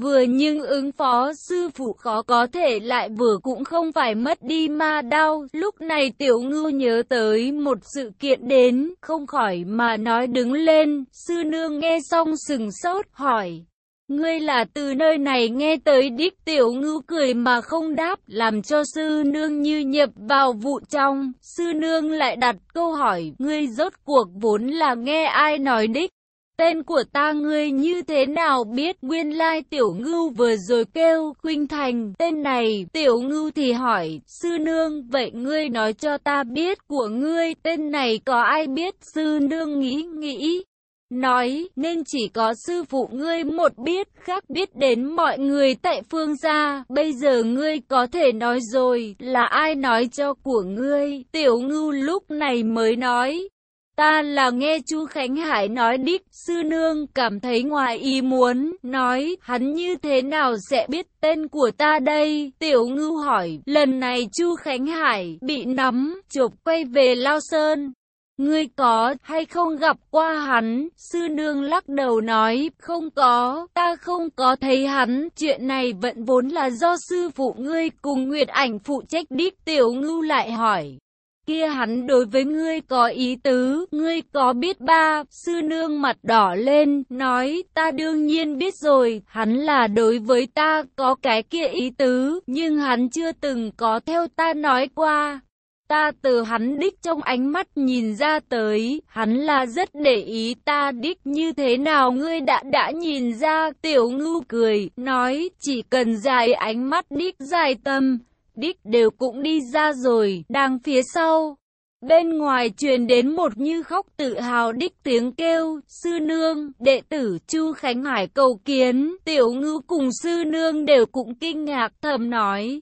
Vừa nhưng ứng phó sư phụ khó có thể lại vừa cũng không phải mất đi ma đau. Lúc này tiểu ngư nhớ tới một sự kiện đến, không khỏi mà nói đứng lên. Sư nương nghe xong sừng sốt hỏi. Ngươi là từ nơi này nghe tới đích tiểu ngư cười mà không đáp, làm cho sư nương như nhập vào vụ trong. Sư nương lại đặt câu hỏi, ngươi rốt cuộc vốn là nghe ai nói đích. Tên của ta ngươi như thế nào biết nguyên lai tiểu ngưu vừa rồi kêu khuynh thành? Tên này, tiểu ngưu thì hỏi, sư nương, vậy ngươi nói cho ta biết của ngươi, tên này có ai biết? Sư nương nghĩ nghĩ, nói, nên chỉ có sư phụ ngươi một biết, khác biết đến mọi người tại phương gia. Bây giờ ngươi có thể nói rồi, là ai nói cho của ngươi? Tiểu ngưu lúc này mới nói Ta là nghe chú Khánh Hải nói đích, sư nương cảm thấy ngoài ý muốn, nói hắn như thế nào sẽ biết tên của ta đây? Tiểu ngư hỏi, lần này chú Khánh Hải bị nắm, chụp quay về Lao Sơn. Ngươi có hay không gặp qua hắn? Sư nương lắc đầu nói, không có, ta không có thấy hắn. Chuyện này vẫn vốn là do sư phụ ngươi cùng Nguyệt ảnh phụ trách đích. Tiểu ngưu lại hỏi, kia hắn đối với ngươi có ý tứ, ngươi có biết ba, sư nương mặt đỏ lên, nói, ta đương nhiên biết rồi, hắn là đối với ta có cái kia ý tứ, nhưng hắn chưa từng có theo ta nói qua. Ta từ hắn đích trong ánh mắt nhìn ra tới, hắn là rất để ý ta đích như thế nào ngươi đã đã nhìn ra, tiểu ngưu cười, nói, chỉ cần dài ánh mắt đích dài tâm, đích đều cũng đi ra rồi, đang phía sau. Bên ngoài truyền đến một như khóc tự hào đích tiếng kêu, sư nương, đệ tử Chu Khánh Hải cầu kiến, tiểu ngư cùng sư nương đều cũng kinh ngạc thầm nói.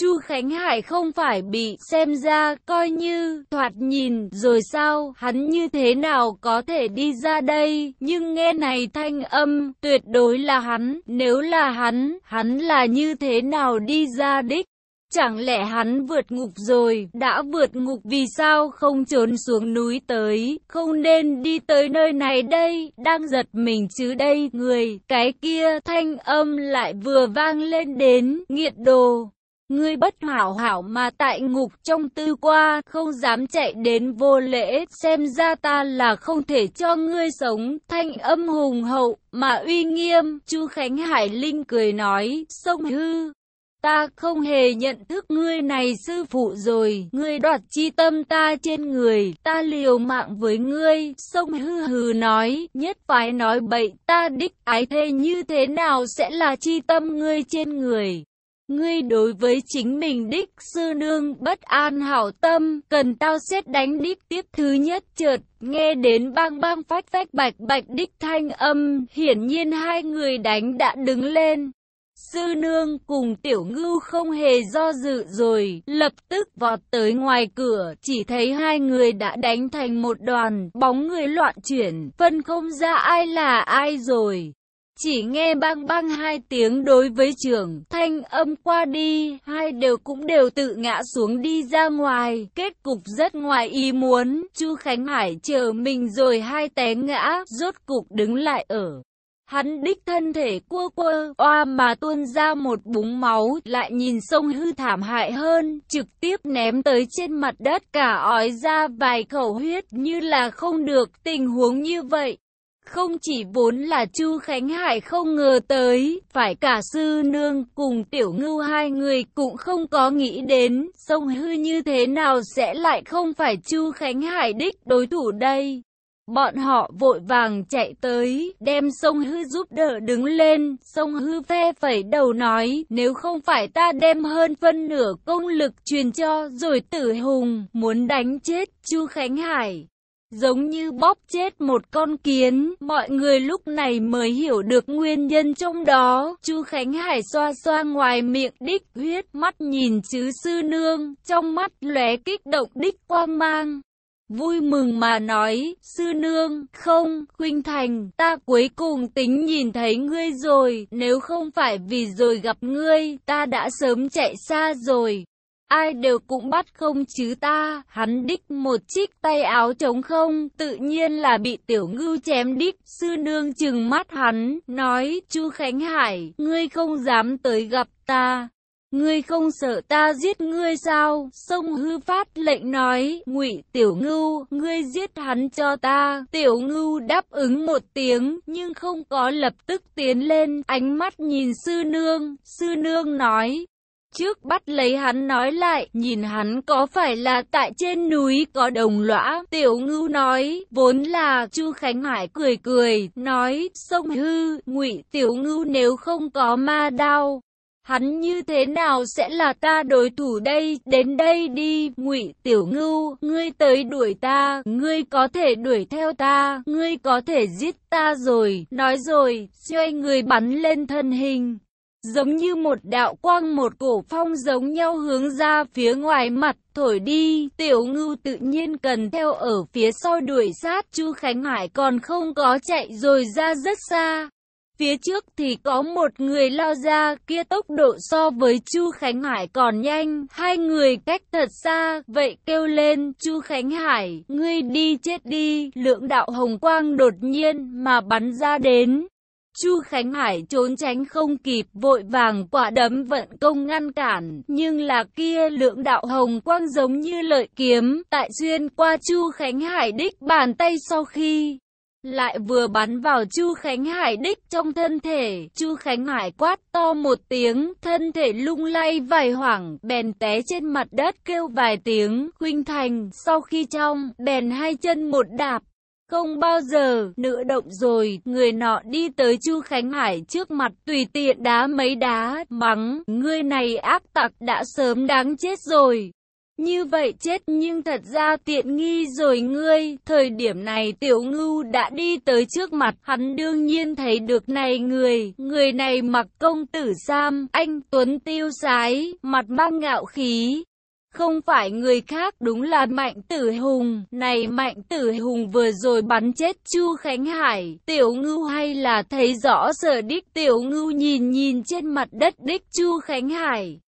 Chu Khánh Hải không phải bị xem ra coi như thoạt nhìn rồi sao hắn như thế nào có thể đi ra đây nhưng nghe này thanh âm tuyệt đối là hắn nếu là hắn hắn là như thế nào đi ra đích Chẳng lẽ hắn vượt ngục rồi, đã vượt ngục vì sao không trốn xuống núi tới, không nên đi tới nơi này đây, đang giật mình chứ đây, người, cái kia thanh âm lại vừa vang lên đến, nghiệt đồ. Ngươi bất hảo hảo mà tại ngục trong tư qua, không dám chạy đến vô lễ, xem ra ta là không thể cho ngươi sống, thanh âm hùng hậu, mà uy nghiêm, chu Khánh Hải Linh cười nói, sông hư. Ta không hề nhận thức ngươi này sư phụ rồi, ngươi đoạt chi tâm ta trên người, ta liều mạng với ngươi, sông hư hừ nói, nhất phải nói bậy, ta đích ái thê như thế nào sẽ là chi tâm ngươi trên người. Ngươi đối với chính mình đích sư nương bất an hảo tâm, cần tao xét đánh đích tiếp thứ nhất chợt, nghe đến bang bang phách phách bạch bạch đích thanh âm, hiển nhiên hai người đánh đã đứng lên. Sư nương cùng tiểu ngưu không hề do dự rồi, lập tức vọt tới ngoài cửa, chỉ thấy hai người đã đánh thành một đoàn, bóng người loạn chuyển, phân không ra ai là ai rồi. Chỉ nghe bang bang hai tiếng đối với trưởng, thanh âm qua đi, hai đều cũng đều tự ngã xuống đi ra ngoài, kết cục rất ngoài ý muốn, Chu Khánh Hải chờ mình rồi hai té ngã, rốt cục đứng lại ở. Hắn đích thân thể cua quơ, oa mà tuôn ra một búng máu, lại nhìn sông hư thảm hại hơn, trực tiếp ném tới trên mặt đất cả ói ra vài khẩu huyết như là không được tình huống như vậy. Không chỉ vốn là Chu Khánh Hải không ngờ tới, phải cả sư nương cùng tiểu ngưu hai người cũng không có nghĩ đến, sông hư như thế nào sẽ lại không phải Chu Khánh Hải đích đối thủ đây. Bọn họ vội vàng chạy tới, đem sông hư giúp đỡ đứng lên, sông hư phe phẩy đầu nói, nếu không phải ta đem hơn phân nửa công lực truyền cho, rồi tử hùng, muốn đánh chết Chu Khánh Hải. Giống như bóp chết một con kiến, mọi người lúc này mới hiểu được nguyên nhân trong đó. Chu Khánh Hải xoa xoa ngoài miệng đích huyết, mắt nhìn chứ sư nương, trong mắt lóe kích động đích quang mang. Vui mừng mà nói, sư nương, không, Khuynh Thành, ta cuối cùng tính nhìn thấy ngươi rồi, nếu không phải vì rồi gặp ngươi, ta đã sớm chạy xa rồi. Ai đều cũng bắt không chứ ta, hắn đích một chiếc tay áo trống không, tự nhiên là bị tiểu ngưu chém đích, sư nương chừng mắt hắn, nói, chu Khánh Hải, ngươi không dám tới gặp ta. Ngươi không sợ ta giết ngươi sao? Sông hư phát lệnh nói, ngụy tiểu ngưu, ngươi giết hắn cho ta. Tiểu ngưu đáp ứng một tiếng, nhưng không có lập tức tiến lên, ánh mắt nhìn sư nương. Sư nương nói, trước bắt lấy hắn nói lại, nhìn hắn có phải là tại trên núi có đồng lõa. Tiểu ngưu nói, vốn là Chu Khánh Hải cười cười, nói, sông hư, ngụy tiểu ngưu nếu không có ma đao, Hắn như thế nào sẽ là ta đối thủ đây, đến đây đi, ngụy Tiểu Ngưu, ngươi tới đuổi ta, ngươi có thể đuổi theo ta, ngươi có thể giết ta rồi, nói rồi, xoay người bắn lên thân hình. Giống như một đạo quang một cổ phong giống nhau hướng ra phía ngoài mặt, thổi đi, tiểu ngưu tự nhiên cần theo ở phía sau đuổi sát, Chu Khánh Hải còn không có chạy rồi ra rất xa. Phía trước thì có một người lao ra, kia tốc độ so với Chu Khánh Hải còn nhanh, hai người cách thật xa, vậy kêu lên, Chu Khánh Hải, ngươi đi chết đi, lượng đạo hồng quang đột nhiên mà bắn ra đến. Chu Khánh Hải trốn tránh không kịp, vội vàng quả đấm vận công ngăn cản, nhưng là kia lượng đạo hồng quang giống như lợi kiếm, tại xuyên qua Chu Khánh Hải đích bàn tay sau khi lại vừa bắn vào Chu Khánh Hải đích trong thân thể. Chu Khánh Hải quát to một tiếng, thân thể lung lay vài hoảng, bèn té trên mặt đất kêu vài tiếng. Khuynh Thành, sau khi trong, bèn hai chân một đạp. Không bao giờ, nửa động rồi, người nọ đi tới Chu Khánh Hải trước mặt tùy tiện đá mấy đá, mắng, ngươi này ác tặc đã sớm đáng chết rồi. Như vậy chết nhưng thật ra tiện nghi rồi ngươi, thời điểm này tiểu ngưu đã đi tới trước mặt, hắn đương nhiên thấy được này người, người này mặc công tử sam, anh Tuấn tiêu sái, mặt mang ngạo khí. Không phải người khác đúng là Mạnh Tử Hùng, này Mạnh Tử Hùng vừa rồi bắn chết Chu Khánh Hải, tiểu ngưu hay là thấy rõ sở đích tiểu ngưu nhìn nhìn trên mặt đất đích Chu Khánh Hải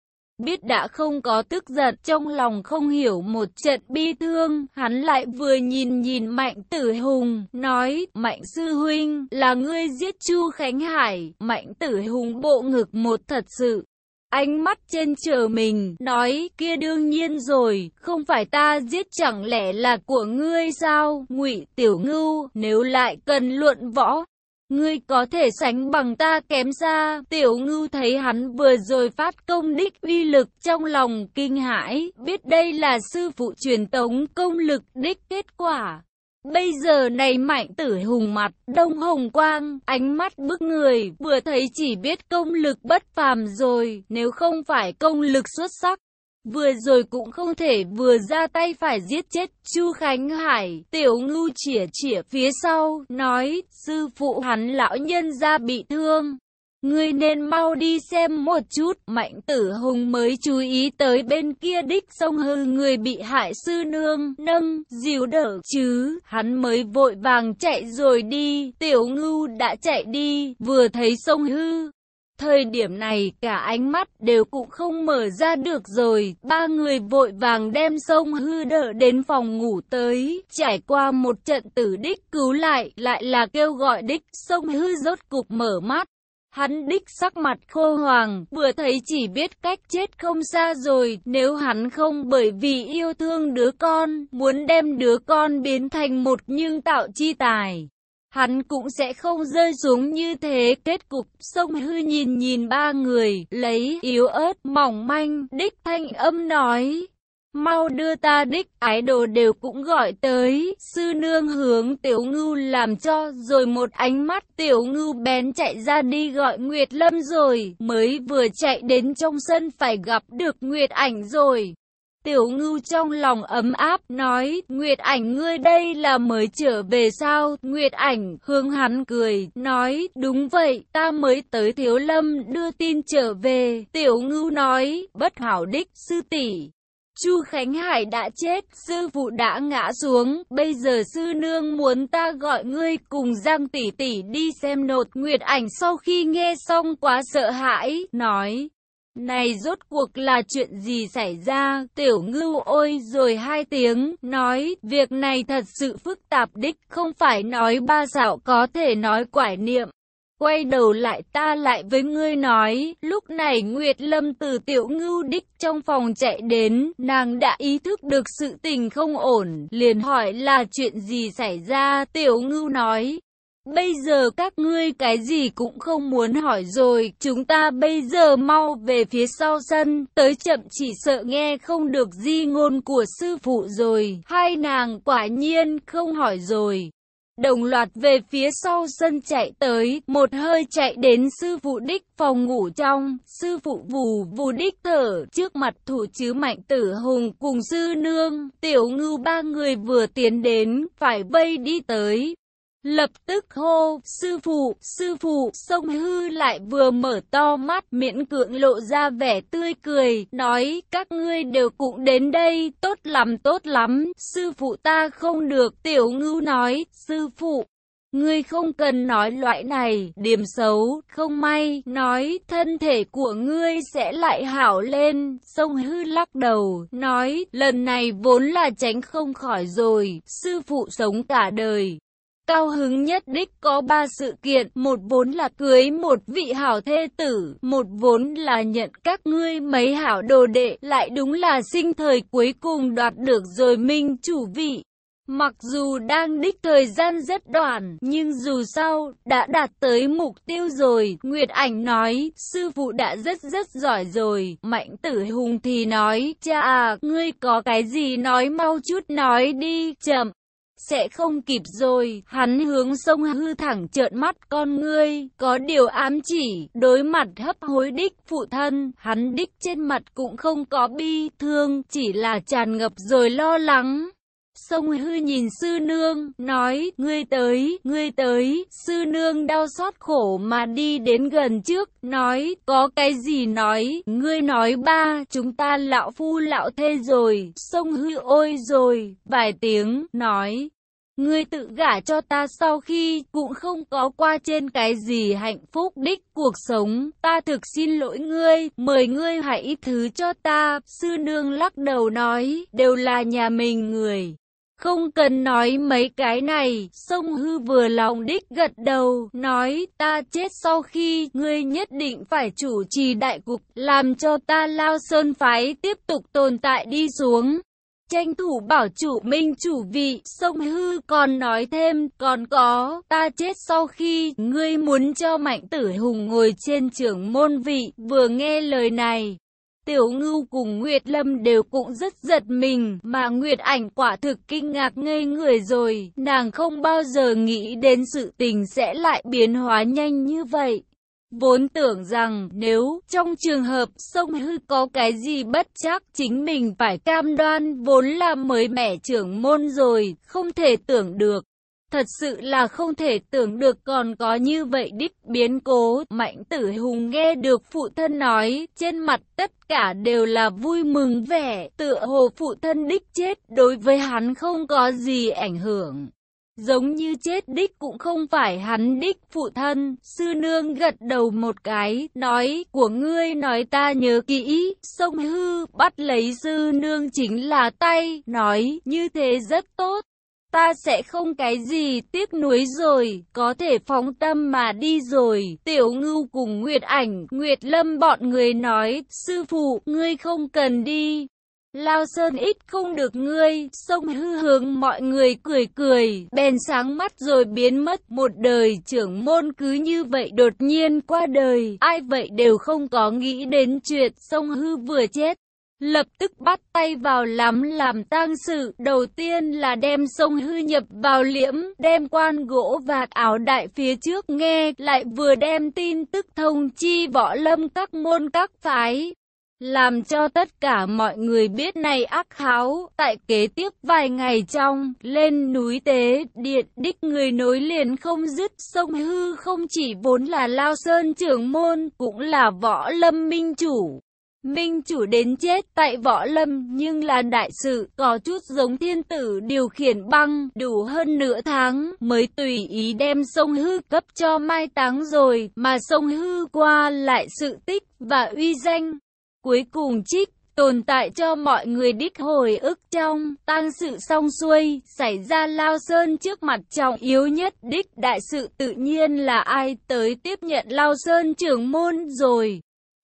biết đã không có tức giận trong lòng không hiểu một trận bi thương, hắn lại vừa nhìn nhìn Mạnh Tử Hùng, nói, Mạnh Sư Huynh, là ngươi giết Chu Khánh Hải, Mạnh Tử Hùng bộ ngực một thật sự. Ánh mắt trên chờ mình, nói, kia đương nhiên rồi, không phải ta giết chẳng lẽ là của ngươi sao, ngụy Tiểu Ngưu, nếu lại cần luận võ, Ngươi có thể sánh bằng ta kém xa. Tiểu ngưu thấy hắn vừa rồi phát công đích uy lực trong lòng kinh hãi, biết đây là sư phụ truyền tống công lực đích kết quả. Bây giờ này mạnh tử hùng mặt, đông hồng quang, ánh mắt bức người, vừa thấy chỉ biết công lực bất phàm rồi, nếu không phải công lực xuất sắc, Vừa rồi cũng không thể vừa ra tay phải giết chết Chu Khánh Hải, tiểu ngưu chỉa chỉa phía sau, nói, sư phụ hắn lão nhân ra bị thương. Ngươi nên mau đi xem một chút, mạnh tử hùng mới chú ý tới bên kia đích sông hư người bị hại sư nương, nâng, dìu đỡ chứ, hắn mới vội vàng chạy rồi đi, tiểu ngưu đã chạy đi, vừa thấy sông hư, Thời điểm này cả ánh mắt đều cũng không mở ra được rồi, ba người vội vàng đem sông hư đỡ đến phòng ngủ tới, trải qua một trận tử đích cứu lại, lại là kêu gọi đích, sông hư rốt cục mở mắt. Hắn đích sắc mặt khô hoàng, vừa thấy chỉ biết cách chết không xa rồi, nếu hắn không bởi vì yêu thương đứa con, muốn đem đứa con biến thành một nhưng tạo chi tài hắn cũng sẽ không rơi xuống như thế. Kết cục, sông hư nhìn nhìn ba người, lấy yếu ớt, mỏng manh, đích thanh âm nói. Mau đưa ta đích, ái đồ đều cũng gọi tới, sư nương hướng tiểu ngưu làm cho, rồi một ánh mắt tiểu ngưu bén chạy ra đi gọi Nguyệt Lâm rồi, mới vừa chạy đến trong sân phải gặp được Nguyệt ảnh rồi. Tiểu ngưu trong lòng ấm áp nói, Nguyệt ảnh ngươi đây là mới trở về sao? Nguyệt ảnh hướng hắn cười, nói, đúng vậy, ta mới tới thiếu lâm đưa tin trở về. Tiểu ngưu nói, bất hảo đích, sư tỷ Chu Khánh Hải đã chết, sư phụ đã ngã xuống, bây giờ sư nương muốn ta gọi ngươi cùng Giang tỷ tỷ đi xem nột nguyệt ảnh sau khi nghe xong quá sợ hãi, nói. Này rốt cuộc là chuyện gì xảy ra, tiểu ngưu ôi rồi hai tiếng, nói, việc này thật sự phức tạp đích, không phải nói ba dạo có thể nói quải niệm. Quay đầu lại ta lại với ngươi nói, lúc này Nguyệt Lâm từ tiểu ngưu đích trong phòng chạy đến, nàng đã ý thức được sự tình không ổn, liền hỏi là chuyện gì xảy ra, tiểu ngưu nói. Bây giờ các ngươi cái gì cũng không muốn hỏi rồi, chúng ta bây giờ mau về phía sau sân, tới chậm chỉ sợ nghe không được di ngôn của sư phụ rồi, hai nàng quả nhiên không hỏi rồi. Đồng loạt về phía sau sân chạy tới, một hơi chạy đến sư phụ đích phòng ngủ trong, sư phụ vù vù đích thở, trước mặt thủ chứ mạnh tử hùng cùng sư nương, tiểu ngưu ba người vừa tiến đến, phải vây đi tới. Lập tức hô, sư phụ, sư phụ, sông hư lại vừa mở to mắt, miễn cưỡng lộ ra vẻ tươi cười, nói, các ngươi đều cũng đến đây, tốt lắm, tốt lắm, sư phụ ta không được, tiểu ngưu nói, sư phụ. Ngươi không cần nói loại này, điểm xấu, không may, nói thân thể của ngươi sẽ lại hảo lên. Sông hư lắc đầu, nói, lần này vốn là tránh không khỏi rồi, sư phụ sống cả đời. Cao hứng nhất đích có ba sự kiện, một vốn là cưới một vị hảo thê tử, một vốn là nhận các ngươi mấy hảo đồ đệ, lại đúng là sinh thời cuối cùng đoạt được rồi minh chủ vị. Mặc dù đang đích thời gian rất đoạn, nhưng dù sao, đã đạt tới mục tiêu rồi. Nguyệt Ảnh nói, sư phụ đã rất rất giỏi rồi. Mạnh tử hùng thì nói, cha à, ngươi có cái gì nói mau chút nói đi, chậm sẽ không kịp rồi. Hắn hướng sông hư thẳng trợn mắt con ngươi, có điều ám chỉ, đối mặt hấp hối đích phụ thân, hắn đích trên mặt cũng không có bi thương, chỉ là tràn ngập rồi lo lắng. Sông hư nhìn sư nương, nói, ngươi tới, ngươi tới, sư nương đau xót khổ mà đi đến gần trước, nói, có cái gì nói, ngươi nói ba, chúng ta lão phu lão thê rồi, sông hư ôi rồi, vài tiếng, nói. Ngươi tự gả cho ta sau khi cũng không có qua trên cái gì hạnh phúc đích cuộc sống, ta thực xin lỗi ngươi, mời ngươi hãy thứ cho ta, sư nương lắc đầu nói, đều là nhà mình người. Không cần nói mấy cái này, sông hư vừa lòng đích gật đầu, nói ta chết sau khi ngươi nhất định phải chủ trì đại cục, làm cho ta lao sơn phái tiếp tục tồn tại đi xuống. Tranh thủ bảo chủ minh chủ vị, sông hư còn nói thêm, còn có, ta chết sau khi, ngươi muốn cho mạnh tử hùng ngồi trên trưởng môn vị, vừa nghe lời này. Tiểu ngưu cùng Nguyệt Lâm đều cũng rất giật mình, mà Nguyệt ảnh quả thực kinh ngạc ngây người rồi, nàng không bao giờ nghĩ đến sự tình sẽ lại biến hóa nhanh như vậy. Vốn tưởng rằng nếu trong trường hợp sông hư có cái gì bất chắc chính mình phải cam đoan vốn là mới mẻ trưởng môn rồi, không thể tưởng được. Thật sự là không thể tưởng được còn có như vậy đích biến cố. Mạnh tử hùng nghe được phụ thân nói, trên mặt tất cả đều là vui mừng vẻ, tựa hồ phụ thân đích chết đối với hắn không có gì ảnh hưởng. Giống như chết đích cũng không phải hắn đích phụ thân, sư nương gật đầu một cái, nói, của ngươi nói ta nhớ kỹ, sông hư, bắt lấy sư nương chính là tay, nói, như thế rất tốt. Ta sẽ không cái gì tiếc nuối rồi, có thể phóng tâm mà đi rồi. Tiểu ngưu cùng Nguyệt ảnh, Nguyệt lâm bọn người nói, sư phụ, ngươi không cần đi. Lao Sơn ít không được ngươi, sông hư hướng mọi người cười cười, bèn sáng mắt rồi biến mất. Một đời trưởng môn cứ như vậy đột nhiên qua đời, ai vậy đều không có nghĩ đến chuyện sông hư vừa chết lập tức bắt tay vào lắm làm tang sự. Đầu tiên là đem sông hư nhập vào liễm, đem quan gỗ và áo đại phía trước nghe, lại vừa đem tin tức thông chi võ lâm các môn các phái. Làm cho tất cả mọi người biết này ác háo, tại kế tiếp vài ngày trong, lên núi tế, điện đích người nối liền không dứt, sông hư không chỉ vốn là lao sơn trưởng môn, cũng là võ lâm minh chủ. Minh chủ đến chết tại võ lâm, nhưng là đại sự có chút giống thiên tử điều khiển băng đủ hơn nửa tháng mới tùy ý đem sông hư cấp cho mai táng rồi, mà sông hư qua lại sự tích và uy danh. Cuối cùng trích, tồn tại cho mọi người đích hồi ức trong tang sự xong xuôi, xảy ra lao sơn trước mặt trọng yếu nhất đích đại sự tự nhiên là ai tới tiếp nhận lao sơn trưởng môn rồi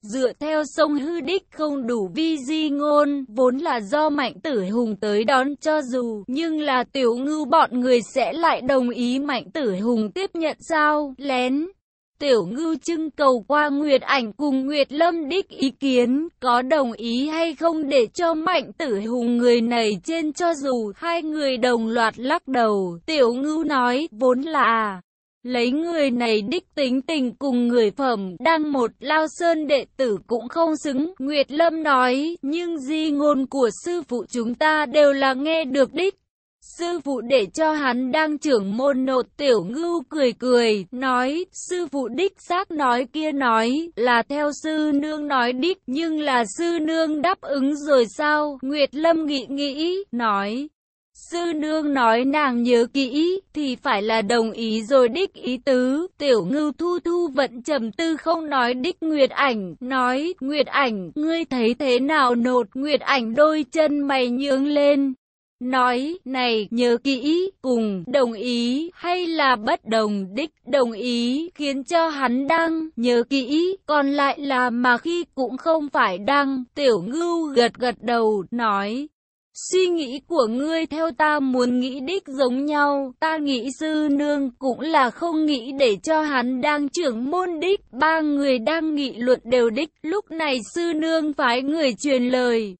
Dựa theo sông hư đích không đủ vi di ngôn, vốn là do mạnh tử hùng tới đón cho dù, nhưng là tiểu ngưu bọn người sẽ lại đồng ý mạnh tử hùng tiếp nhận sao, lén. Tiểu ngưu trưng cầu qua Nguyệt ảnh cùng Nguyệt Lâm đích ý kiến, có đồng ý hay không để cho mạnh tử hùng người này trên cho dù hai người đồng loạt lắc đầu. Tiểu ngưu nói, vốn là à, Lấy người này đích tính tình cùng người phẩm, đang một lao sơn đệ tử cũng không xứng. Nguyệt Lâm nói, nhưng di ngôn của sư phụ chúng ta đều là nghe được đích. Sư phụ để cho hắn đang trưởng môn nột tiểu ngưu cười cười, nói, sư phụ đích xác nói kia nói, là theo sư nương nói đích, nhưng là sư nương đáp ứng rồi sao? Nguyệt Lâm nghĩ nghĩ, nói, Sư nương nói nàng nhớ kỹ, thì phải là đồng ý rồi đích ý tứ. Tiểu ngưu thu thu vẫn trầm tư không nói đích Nguyệt ảnh, nói, Nguyệt ảnh, ngươi thấy thế nào nột, Nguyệt ảnh đôi chân mày nhướng lên. Nói, này, nhớ kỹ, cùng, đồng ý, hay là bất đồng đích, đồng ý, khiến cho hắn đăng, nhớ kỹ, còn lại là mà khi cũng không phải đăng, tiểu ngưu gật gật đầu, nói, Suy nghĩ của ngươi theo ta muốn nghĩ đích giống nhau, ta nghĩ sư nương cũng là không nghĩ để cho hắn đang trưởng môn đích, ba người đang nghị luận đều đích, lúc này sư nương phái người truyền lời.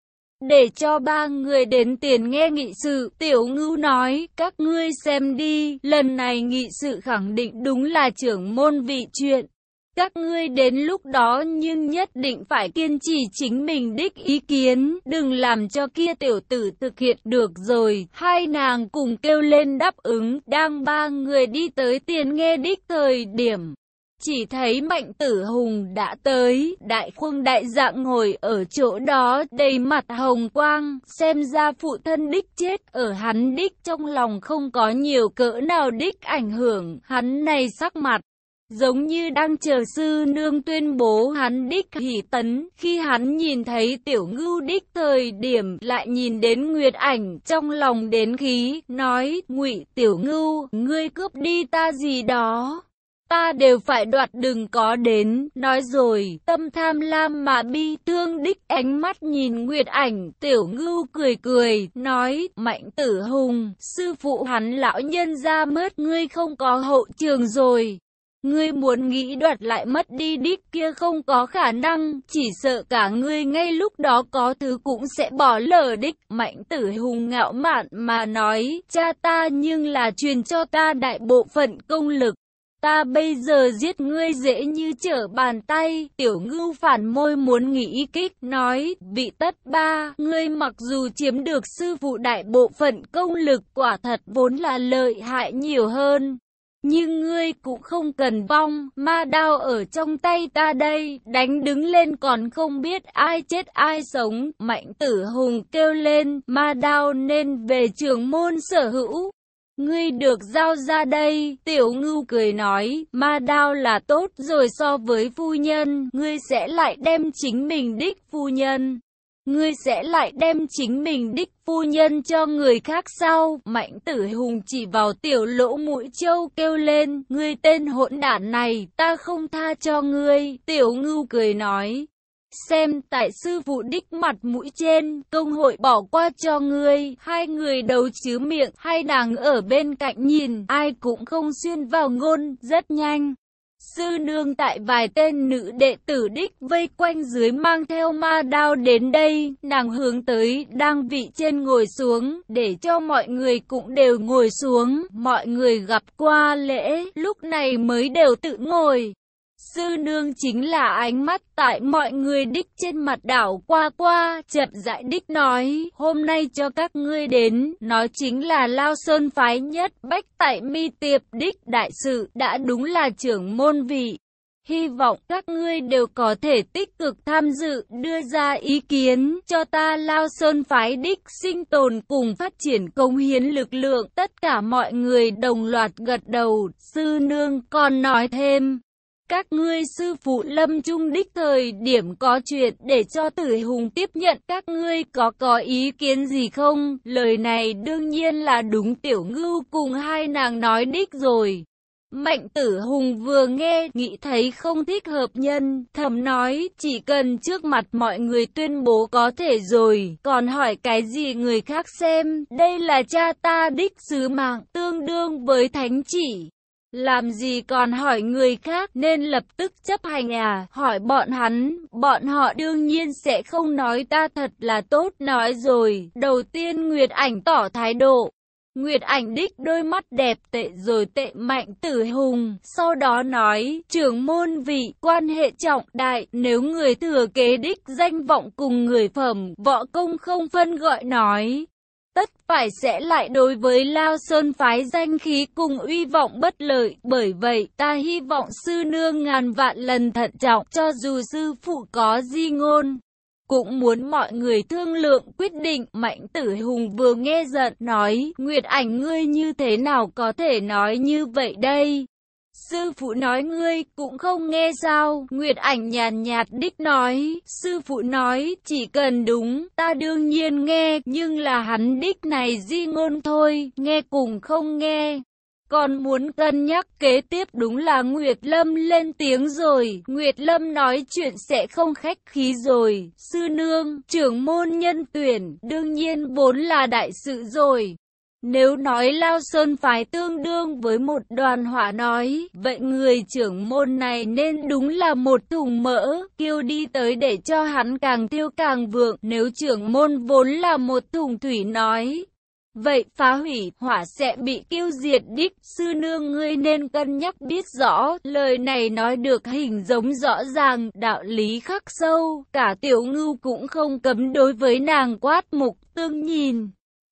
Để cho ba người đến tiền nghe nghị sự, tiểu ngưu nói, các ngươi xem đi, lần này nghị sự khẳng định đúng là trưởng môn vị chuyện. Các ngươi đến lúc đó nhưng nhất định phải kiên trì chính mình đích ý kiến, đừng làm cho kia tiểu tử thực hiện được rồi. Hai nàng cùng kêu lên đáp ứng, đang ba người đi tới tiền nghe đích thời điểm. Chỉ thấy mạnh tử hùng đã tới, đại khuông đại dạng ngồi ở chỗ đó, đầy mặt hồng quang, xem ra phụ thân đích chết ở hắn đích trong lòng không có nhiều cỡ nào đích ảnh hưởng, hắn này sắc mặt. Giống như đang chờ sư nương tuyên bố hắn đích hỷ tấn, khi hắn nhìn thấy tiểu ngưu đích thời điểm lại nhìn đến nguyệt ảnh trong lòng đến khí, nói, ngụy tiểu ngưu, ngươi cướp đi ta gì đó. Ta đều phải đoạt đừng có đến, nói rồi, tâm tham lam mà bi thương đích ánh mắt nhìn Nguyệt ảnh, tiểu ngưu cười cười, nói, mạnh tử hùng, sư phụ hắn lão nhân ra mất ngươi không có hậu trường rồi. Ngươi muốn nghĩ đoạt lại mất đi đích kia không có khả năng, chỉ sợ cả ngươi ngay lúc đó có thứ cũng sẽ bỏ lỡ đích. Mạnh tử hùng ngạo mạn mà nói, cha ta nhưng là truyền cho ta đại bộ phận công lực. Ta bây giờ giết ngươi dễ như trở bàn tay, tiểu ngưu phản môi muốn nghĩ kích, nói, vị tất ba, ngươi mặc dù chiếm được sư phụ đại bộ phận công lực quả thật vốn là lợi hại nhiều hơn. Nhưng ngươi cũng không cần vong, ma đao ở trong tay ta đây, đánh đứng lên còn không biết ai chết ai sống. Mạnh tử hùng kêu lên, ma đao nên về trường môn sở hữu. Ngươi được giao ra đây, tiểu ngưu cười nói, ma đao là tốt rồi so với phu nhân, ngươi sẽ lại đem chính mình đích phu nhân ngươi sẽ lại đem chính mình đích phu nhân cho người khác sao? Mạnh tử hùng chỉ vào tiểu lỗ mũi châu kêu lên, ngươi tên hỗn đản này, ta không tha cho ngươi. Tiểu ngưu cười nói, xem tại sư phụ đích mặt mũi trên, công hội bỏ qua cho ngươi, hai người đầu chứ miệng, hai nàng ở bên cạnh nhìn, ai cũng không xuyên vào ngôn, rất nhanh. Sư nương tại vài tên nữ đệ tử đích vây quanh dưới mang theo ma đao đến đây, nàng hướng tới đang vị trên ngồi xuống, để cho mọi người cũng đều ngồi xuống, mọi người gặp qua lễ, lúc này mới đều tự ngồi. Sư nương chính là ánh mắt tại mọi người đích trên mặt đảo qua qua, chậm rãi đích nói, hôm nay cho các ngươi đến, nói chính là Lao Sơn phái nhất bách tại mi tiệp đích đại sự, đã đúng là trưởng môn vị. Hy vọng các ngươi đều có thể tích cực tham dự, đưa ra ý kiến cho ta Lao Sơn phái đích sinh tồn cùng phát triển công hiến lực lượng. Tất cả mọi người đồng loạt gật đầu, sư nương còn nói thêm. Các ngươi sư phụ lâm trung đích thời điểm có chuyện để cho tử hùng tiếp nhận các ngươi có có ý kiến gì không? Lời này đương nhiên là đúng tiểu ngưu cùng hai nàng nói đích rồi. Mạnh tử hùng vừa nghe, nghĩ thấy không thích hợp nhân, thầm nói, chỉ cần trước mặt mọi người tuyên bố có thể rồi, còn hỏi cái gì người khác xem, đây là cha ta đích sứ mạng, tương đương với thánh chỉ. Làm gì còn hỏi người khác nên lập tức chấp hành à, hỏi bọn hắn, bọn họ đương nhiên sẽ không nói ta thật là tốt nói rồi. Đầu tiên Nguyệt ảnh tỏ thái độ. Nguyệt ảnh đích đôi mắt đẹp tệ rồi tệ mạnh tử hùng, sau đó nói, trưởng môn vị, quan hệ trọng đại, nếu người thừa kế đích danh vọng cùng người phẩm, võ công không phân gọi nói, tất phải sẽ lại đối với Lao Sơn phái danh khí cùng uy vọng bất lợi. Bởi vậy, ta hy vọng sư nương ngàn vạn lần thận trọng cho dù sư phụ có di ngôn. Cũng muốn mọi người thương lượng quyết định, mạnh tử hùng vừa nghe giận, nói, Nguyệt ảnh ngươi như thế nào có thể nói như vậy đây? Sư phụ nói ngươi cũng không nghe sao, Nguyệt ảnh nhàn nhạt đích nói, sư phụ nói chỉ cần đúng, ta đương nhiên nghe, nhưng là hắn đích này di ngôn thôi, nghe cùng không nghe. Còn muốn cân nhắc kế tiếp đúng là Nguyệt Lâm lên tiếng rồi, Nguyệt Lâm nói chuyện sẽ không khách khí rồi, sư nương, trưởng môn nhân tuyển, đương nhiên vốn là đại sự rồi. Nếu nói Lao Sơn phái tương đương với một đoàn hỏa nói, vậy người trưởng môn này nên đúng là một thùng mỡ, kêu đi tới để cho hắn càng tiêu càng vượng, nếu trưởng môn vốn là một thùng thủy nói. Vậy phá hủy, hỏa sẽ bị tiêu diệt đích, sư nương ngươi nên cân nhắc biết rõ, lời này nói được hình giống rõ ràng, đạo lý khắc sâu, cả tiểu ngưu cũng không cấm đối với nàng quát mục tương nhìn.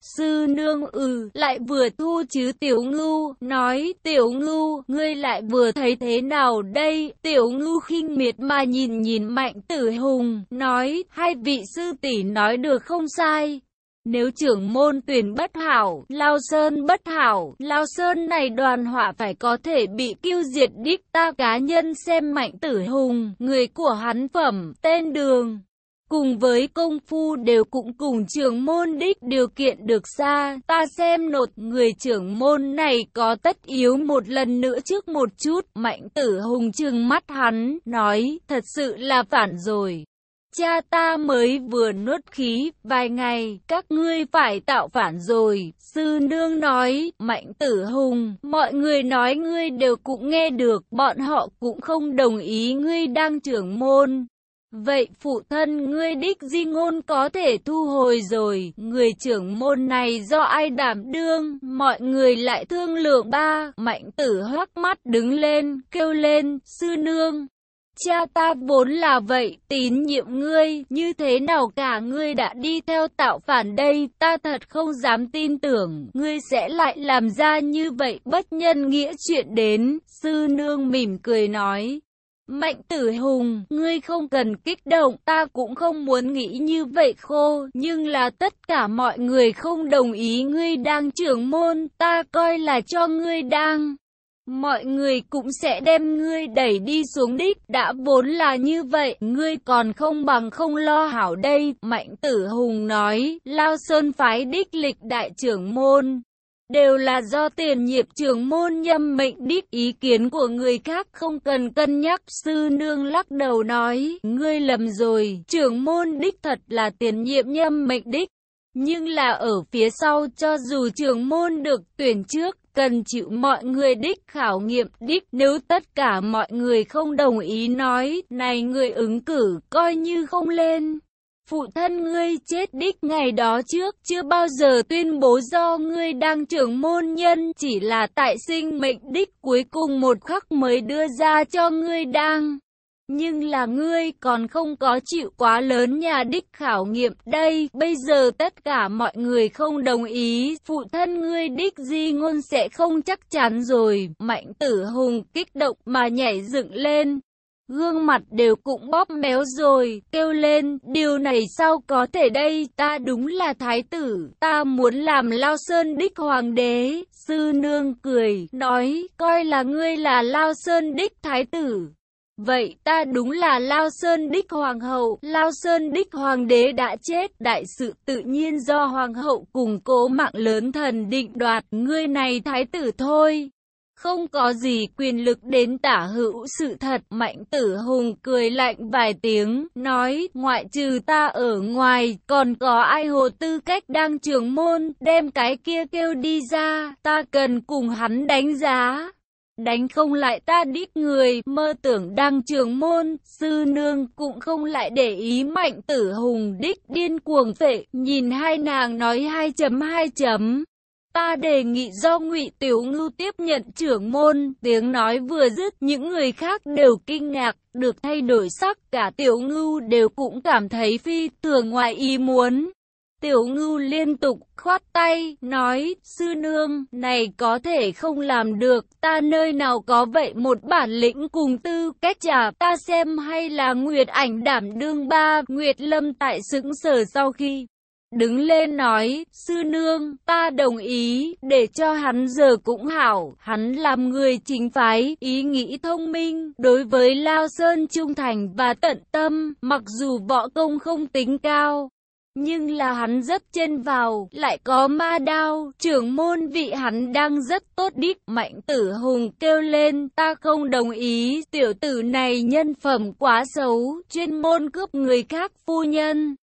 Sư nương ừ, lại vừa thu chứ tiểu ngưu, nói tiểu ngưu, ngươi lại vừa thấy thế nào đây? Tiểu ngưu khinh miệt mà nhìn nhìn mạnh tử hùng, nói, hai vị sư tỷ nói được không sai. Nếu trưởng môn tuyển bất hảo, Lao Sơn bất hảo, Lao Sơn này đoàn họa phải có thể bị tiêu diệt đích ta cá nhân xem mạnh tử hùng, người của hắn phẩm, tên đường cùng với công phu đều cũng cùng trưởng môn đích điều kiện được xa, ta xem nột người trưởng môn này có tất yếu một lần nữa trước một chút, mạnh tử hùng trừng mắt hắn, nói, thật sự là phản rồi. Cha ta mới vừa nuốt khí, vài ngày, các ngươi phải tạo phản rồi. Sư nương nói, mạnh tử hùng, mọi người nói ngươi đều cũng nghe được, bọn họ cũng không đồng ý ngươi đang trưởng môn. Vậy phụ thân ngươi đích di ngôn có thể thu hồi rồi, người trưởng môn này do ai đảm đương, mọi người lại thương lượng ba, mạnh tử hoắc mắt đứng lên, kêu lên, sư nương. Cha ta vốn là vậy, tín nhiệm ngươi, như thế nào cả ngươi đã đi theo tạo phản đây, ta thật không dám tin tưởng, ngươi sẽ lại làm ra như vậy, bất nhân nghĩa chuyện đến, sư nương mỉm cười nói, Mạnh tử hùng, ngươi không cần kích động, ta cũng không muốn nghĩ như vậy khô, nhưng là tất cả mọi người không đồng ý ngươi đang trưởng môn, ta coi là cho ngươi đang. Mọi người cũng sẽ đem ngươi đẩy đi xuống đích, đã vốn là như vậy, ngươi còn không bằng không lo hảo đây, mạnh tử hùng nói, lao sơn phái đích lịch đại trưởng môn đều là do tiền nhiệm trưởng môn nhâm mệnh đích ý kiến của người khác không cần cân nhắc. Sư nương lắc đầu nói, ngươi lầm rồi, trưởng môn đích thật là tiền nhiệm nhâm mệnh đích. Nhưng là ở phía sau cho dù trưởng môn được tuyển trước, cần chịu mọi người đích khảo nghiệm đích nếu tất cả mọi người không đồng ý nói này người ứng cử coi như không lên. Phụ thân ngươi chết đích ngày đó trước chưa bao giờ tuyên bố do ngươi đang trưởng môn nhân chỉ là tại sinh mệnh đích cuối cùng một khắc mới đưa ra cho ngươi đang. Nhưng là ngươi còn không có chịu quá lớn nhà đích khảo nghiệm đây, bây giờ tất cả mọi người không đồng ý, phụ thân ngươi đích di ngôn sẽ không chắc chắn rồi, mạnh tử hùng kích động mà nhảy dựng lên. Gương mặt đều cũng bóp méo rồi, kêu lên, điều này sao có thể đây, ta đúng là thái tử, ta muốn làm Lao Sơn đích hoàng đế, sư nương cười, nói, coi là ngươi là Lao Sơn đích thái tử. Vậy ta đúng là Lao Sơn Đích Hoàng hậu, Lao Sơn Đích Hoàng đế đã chết, đại sự tự nhiên do Hoàng hậu cùng cố mạng lớn thần định đoạt, ngươi này thái tử thôi. Không có gì quyền lực đến tả hữu sự thật, mạnh tử hùng cười lạnh vài tiếng, nói, ngoại trừ ta ở ngoài, còn có ai hồ tư cách đang trường môn, đem cái kia kêu đi ra, ta cần cùng hắn đánh giá. Đánh không lại ta đít người, mơ tưởng đăng trường môn, sư nương cũng không lại để ý mạnh tử hùng đích điên cuồng phệ, nhìn hai nàng nói hai chấm hai chấm. Ta đề nghị do ngụy Tiểu Ngưu tiếp nhận trưởng môn, tiếng nói vừa dứt, những người khác đều kinh ngạc, được thay đổi sắc, cả Tiểu Ngưu đều cũng cảm thấy phi thường ngoài ý muốn. Tiểu ngưu liên tục khoát tay, nói, sư nương, này có thể không làm được, ta nơi nào có vậy một bản lĩnh cùng tư cách trả, ta xem hay là Nguyệt ảnh đảm đương ba, Nguyệt lâm tại sững sờ sau khi. Đứng lên nói, sư nương, ta đồng ý, để cho hắn giờ cũng hảo, hắn làm người chính phái, ý nghĩ thông minh, đối với Lao Sơn trung thành và tận tâm, mặc dù võ công không tính cao, nhưng là hắn rất chân vào, lại có ma đao, trưởng môn vị hắn đang rất tốt đích. Mạnh tử hùng kêu lên, ta không đồng ý, tiểu tử này nhân phẩm quá xấu, chuyên môn cướp người khác phu nhân.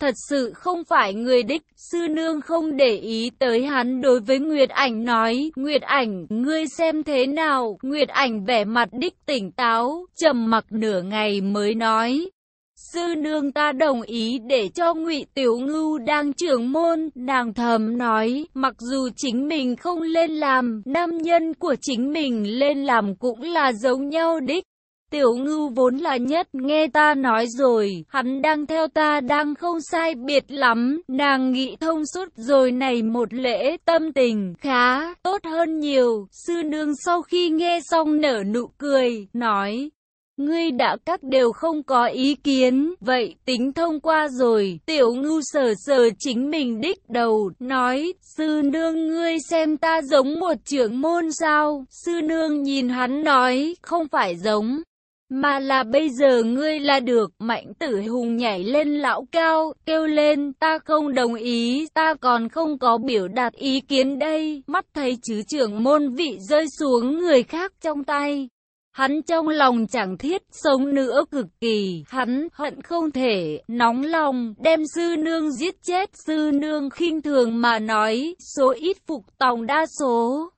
Thật sự không phải người đích, sư nương không để ý tới hắn đối với Nguyệt Ảnh nói, Nguyệt Ảnh, ngươi xem thế nào, Nguyệt Ảnh vẻ mặt đích tỉnh táo, trầm mặc nửa ngày mới nói, Sư nương ta đồng ý để cho ngụy Tiểu Ngưu đang trưởng môn, nàng thầm nói, mặc dù chính mình không lên làm, nam nhân của chính mình lên làm cũng là giống nhau đích. Tiểu ngưu vốn là nhất, nghe ta nói rồi, hắn đang theo ta đang không sai biệt lắm, nàng nghĩ thông suốt rồi này một lễ tâm tình, khá, tốt hơn nhiều, sư nương sau khi nghe xong nở nụ cười, nói, Ngươi đã các đều không có ý kiến, vậy tính thông qua rồi, tiểu ngưu sờ sờ chính mình đích đầu, nói, sư nương ngươi xem ta giống một trưởng môn sao, sư nương nhìn hắn nói, không phải giống, mà là bây giờ ngươi là được, mạnh tử hùng nhảy lên lão cao, kêu lên, ta không đồng ý, ta còn không có biểu đạt ý kiến đây, mắt thấy chứ trưởng môn vị rơi xuống người khác trong tay. Hắn trong lòng chẳng thiết sống nữa cực kỳ, hắn hận không thể, nóng lòng, đem sư nương giết chết, sư nương khinh thường mà nói, số ít phục tòng đa số.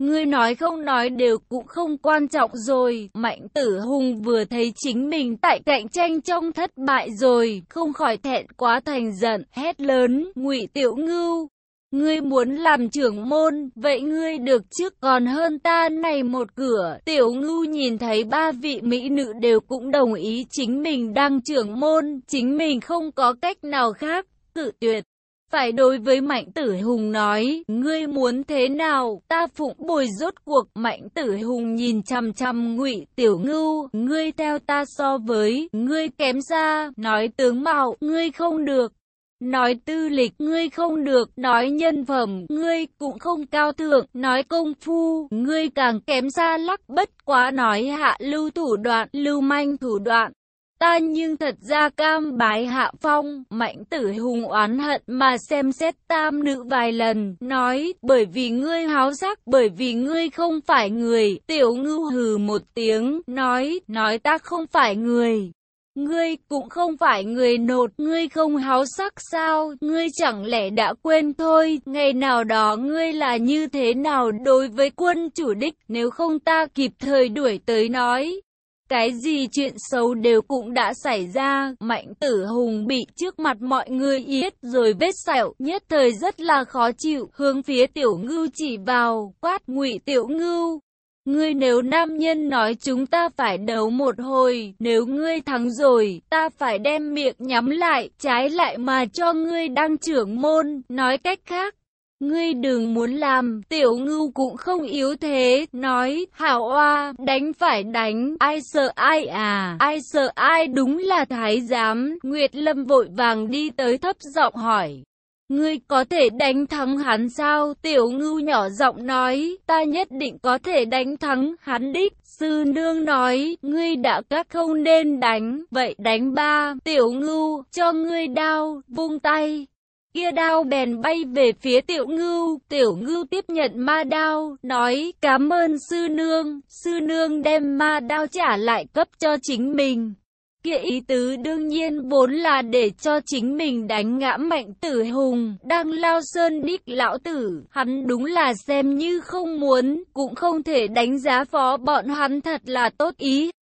Ngươi nói không nói đều cũng không quan trọng rồi, mạnh tử hùng vừa thấy chính mình tại cạnh tranh trong thất bại rồi, không khỏi thẹn quá thành giận, hét lớn, ngụy tiểu ngưu, Ngươi muốn làm trưởng môn, vậy ngươi được trước còn hơn ta này một cửa. Tiểu ngưu nhìn thấy ba vị mỹ nữ đều cũng đồng ý chính mình đang trưởng môn, chính mình không có cách nào khác, cự tuyệt. Phải đối với Mạnh Tử Hùng nói, ngươi muốn thế nào, ta phụng bồi rốt cuộc. Mạnh Tử Hùng nhìn chăm chăm ngụy Tiểu Ngưu, ngươi theo ta so với, ngươi kém xa, nói tướng mạo, ngươi không được. Nói tư lịch ngươi không được, nói nhân phẩm ngươi cũng không cao thượng, nói công phu ngươi càng kém xa lắc bất quá nói hạ lưu thủ đoạn, lưu manh thủ đoạn. Ta nhưng thật ra cam bái hạ phong, mạnh tử hùng oán hận mà xem xét tam nữ vài lần, nói, bởi vì ngươi háo sắc, bởi vì ngươi không phải người, tiểu ngưu hừ một tiếng, nói, nói ta không phải người. Ngươi cũng không phải người nột, ngươi không háo sắc sao, ngươi chẳng lẽ đã quên thôi, ngày nào đó ngươi là như thế nào đối với quân chủ đích, nếu không ta kịp thời đuổi tới nói. Cái gì chuyện xấu đều cũng đã xảy ra, mạnh tử hùng bị trước mặt mọi người yết rồi vết sẹo, nhất thời rất là khó chịu, hướng phía tiểu ngưu chỉ vào, quát ngụy tiểu ngưu. Ngươi nếu nam nhân nói chúng ta phải đấu một hồi, nếu ngươi thắng rồi, ta phải đem miệng nhắm lại, trái lại mà cho ngươi đang trưởng môn, nói cách khác. Ngươi đừng muốn làm, tiểu ngưu cũng không yếu thế, nói, hảo oa, đánh phải đánh, ai sợ ai à, ai sợ ai đúng là thái giám, Nguyệt Lâm vội vàng đi tới thấp giọng hỏi. Ngươi có thể đánh thắng hắn sao? Tiểu ngưu nhỏ giọng nói, ta nhất định có thể đánh thắng hắn đích. Sư nương nói, ngươi đã các không nên đánh, vậy đánh ba. Tiểu ngưu, cho ngươi đao, vung tay. Kia đao bèn bay về phía tiểu ngưu, tiểu ngưu tiếp nhận ma đao, nói cảm ơn sư nương, sư nương đem ma đao trả lại cấp cho chính mình. Kia ý tứ đương nhiên vốn là để cho chính mình đánh ngã mạnh tử hùng, đang lao sơn đích lão tử, hắn đúng là xem như không muốn, cũng không thể đánh giá phó bọn hắn thật là tốt ý.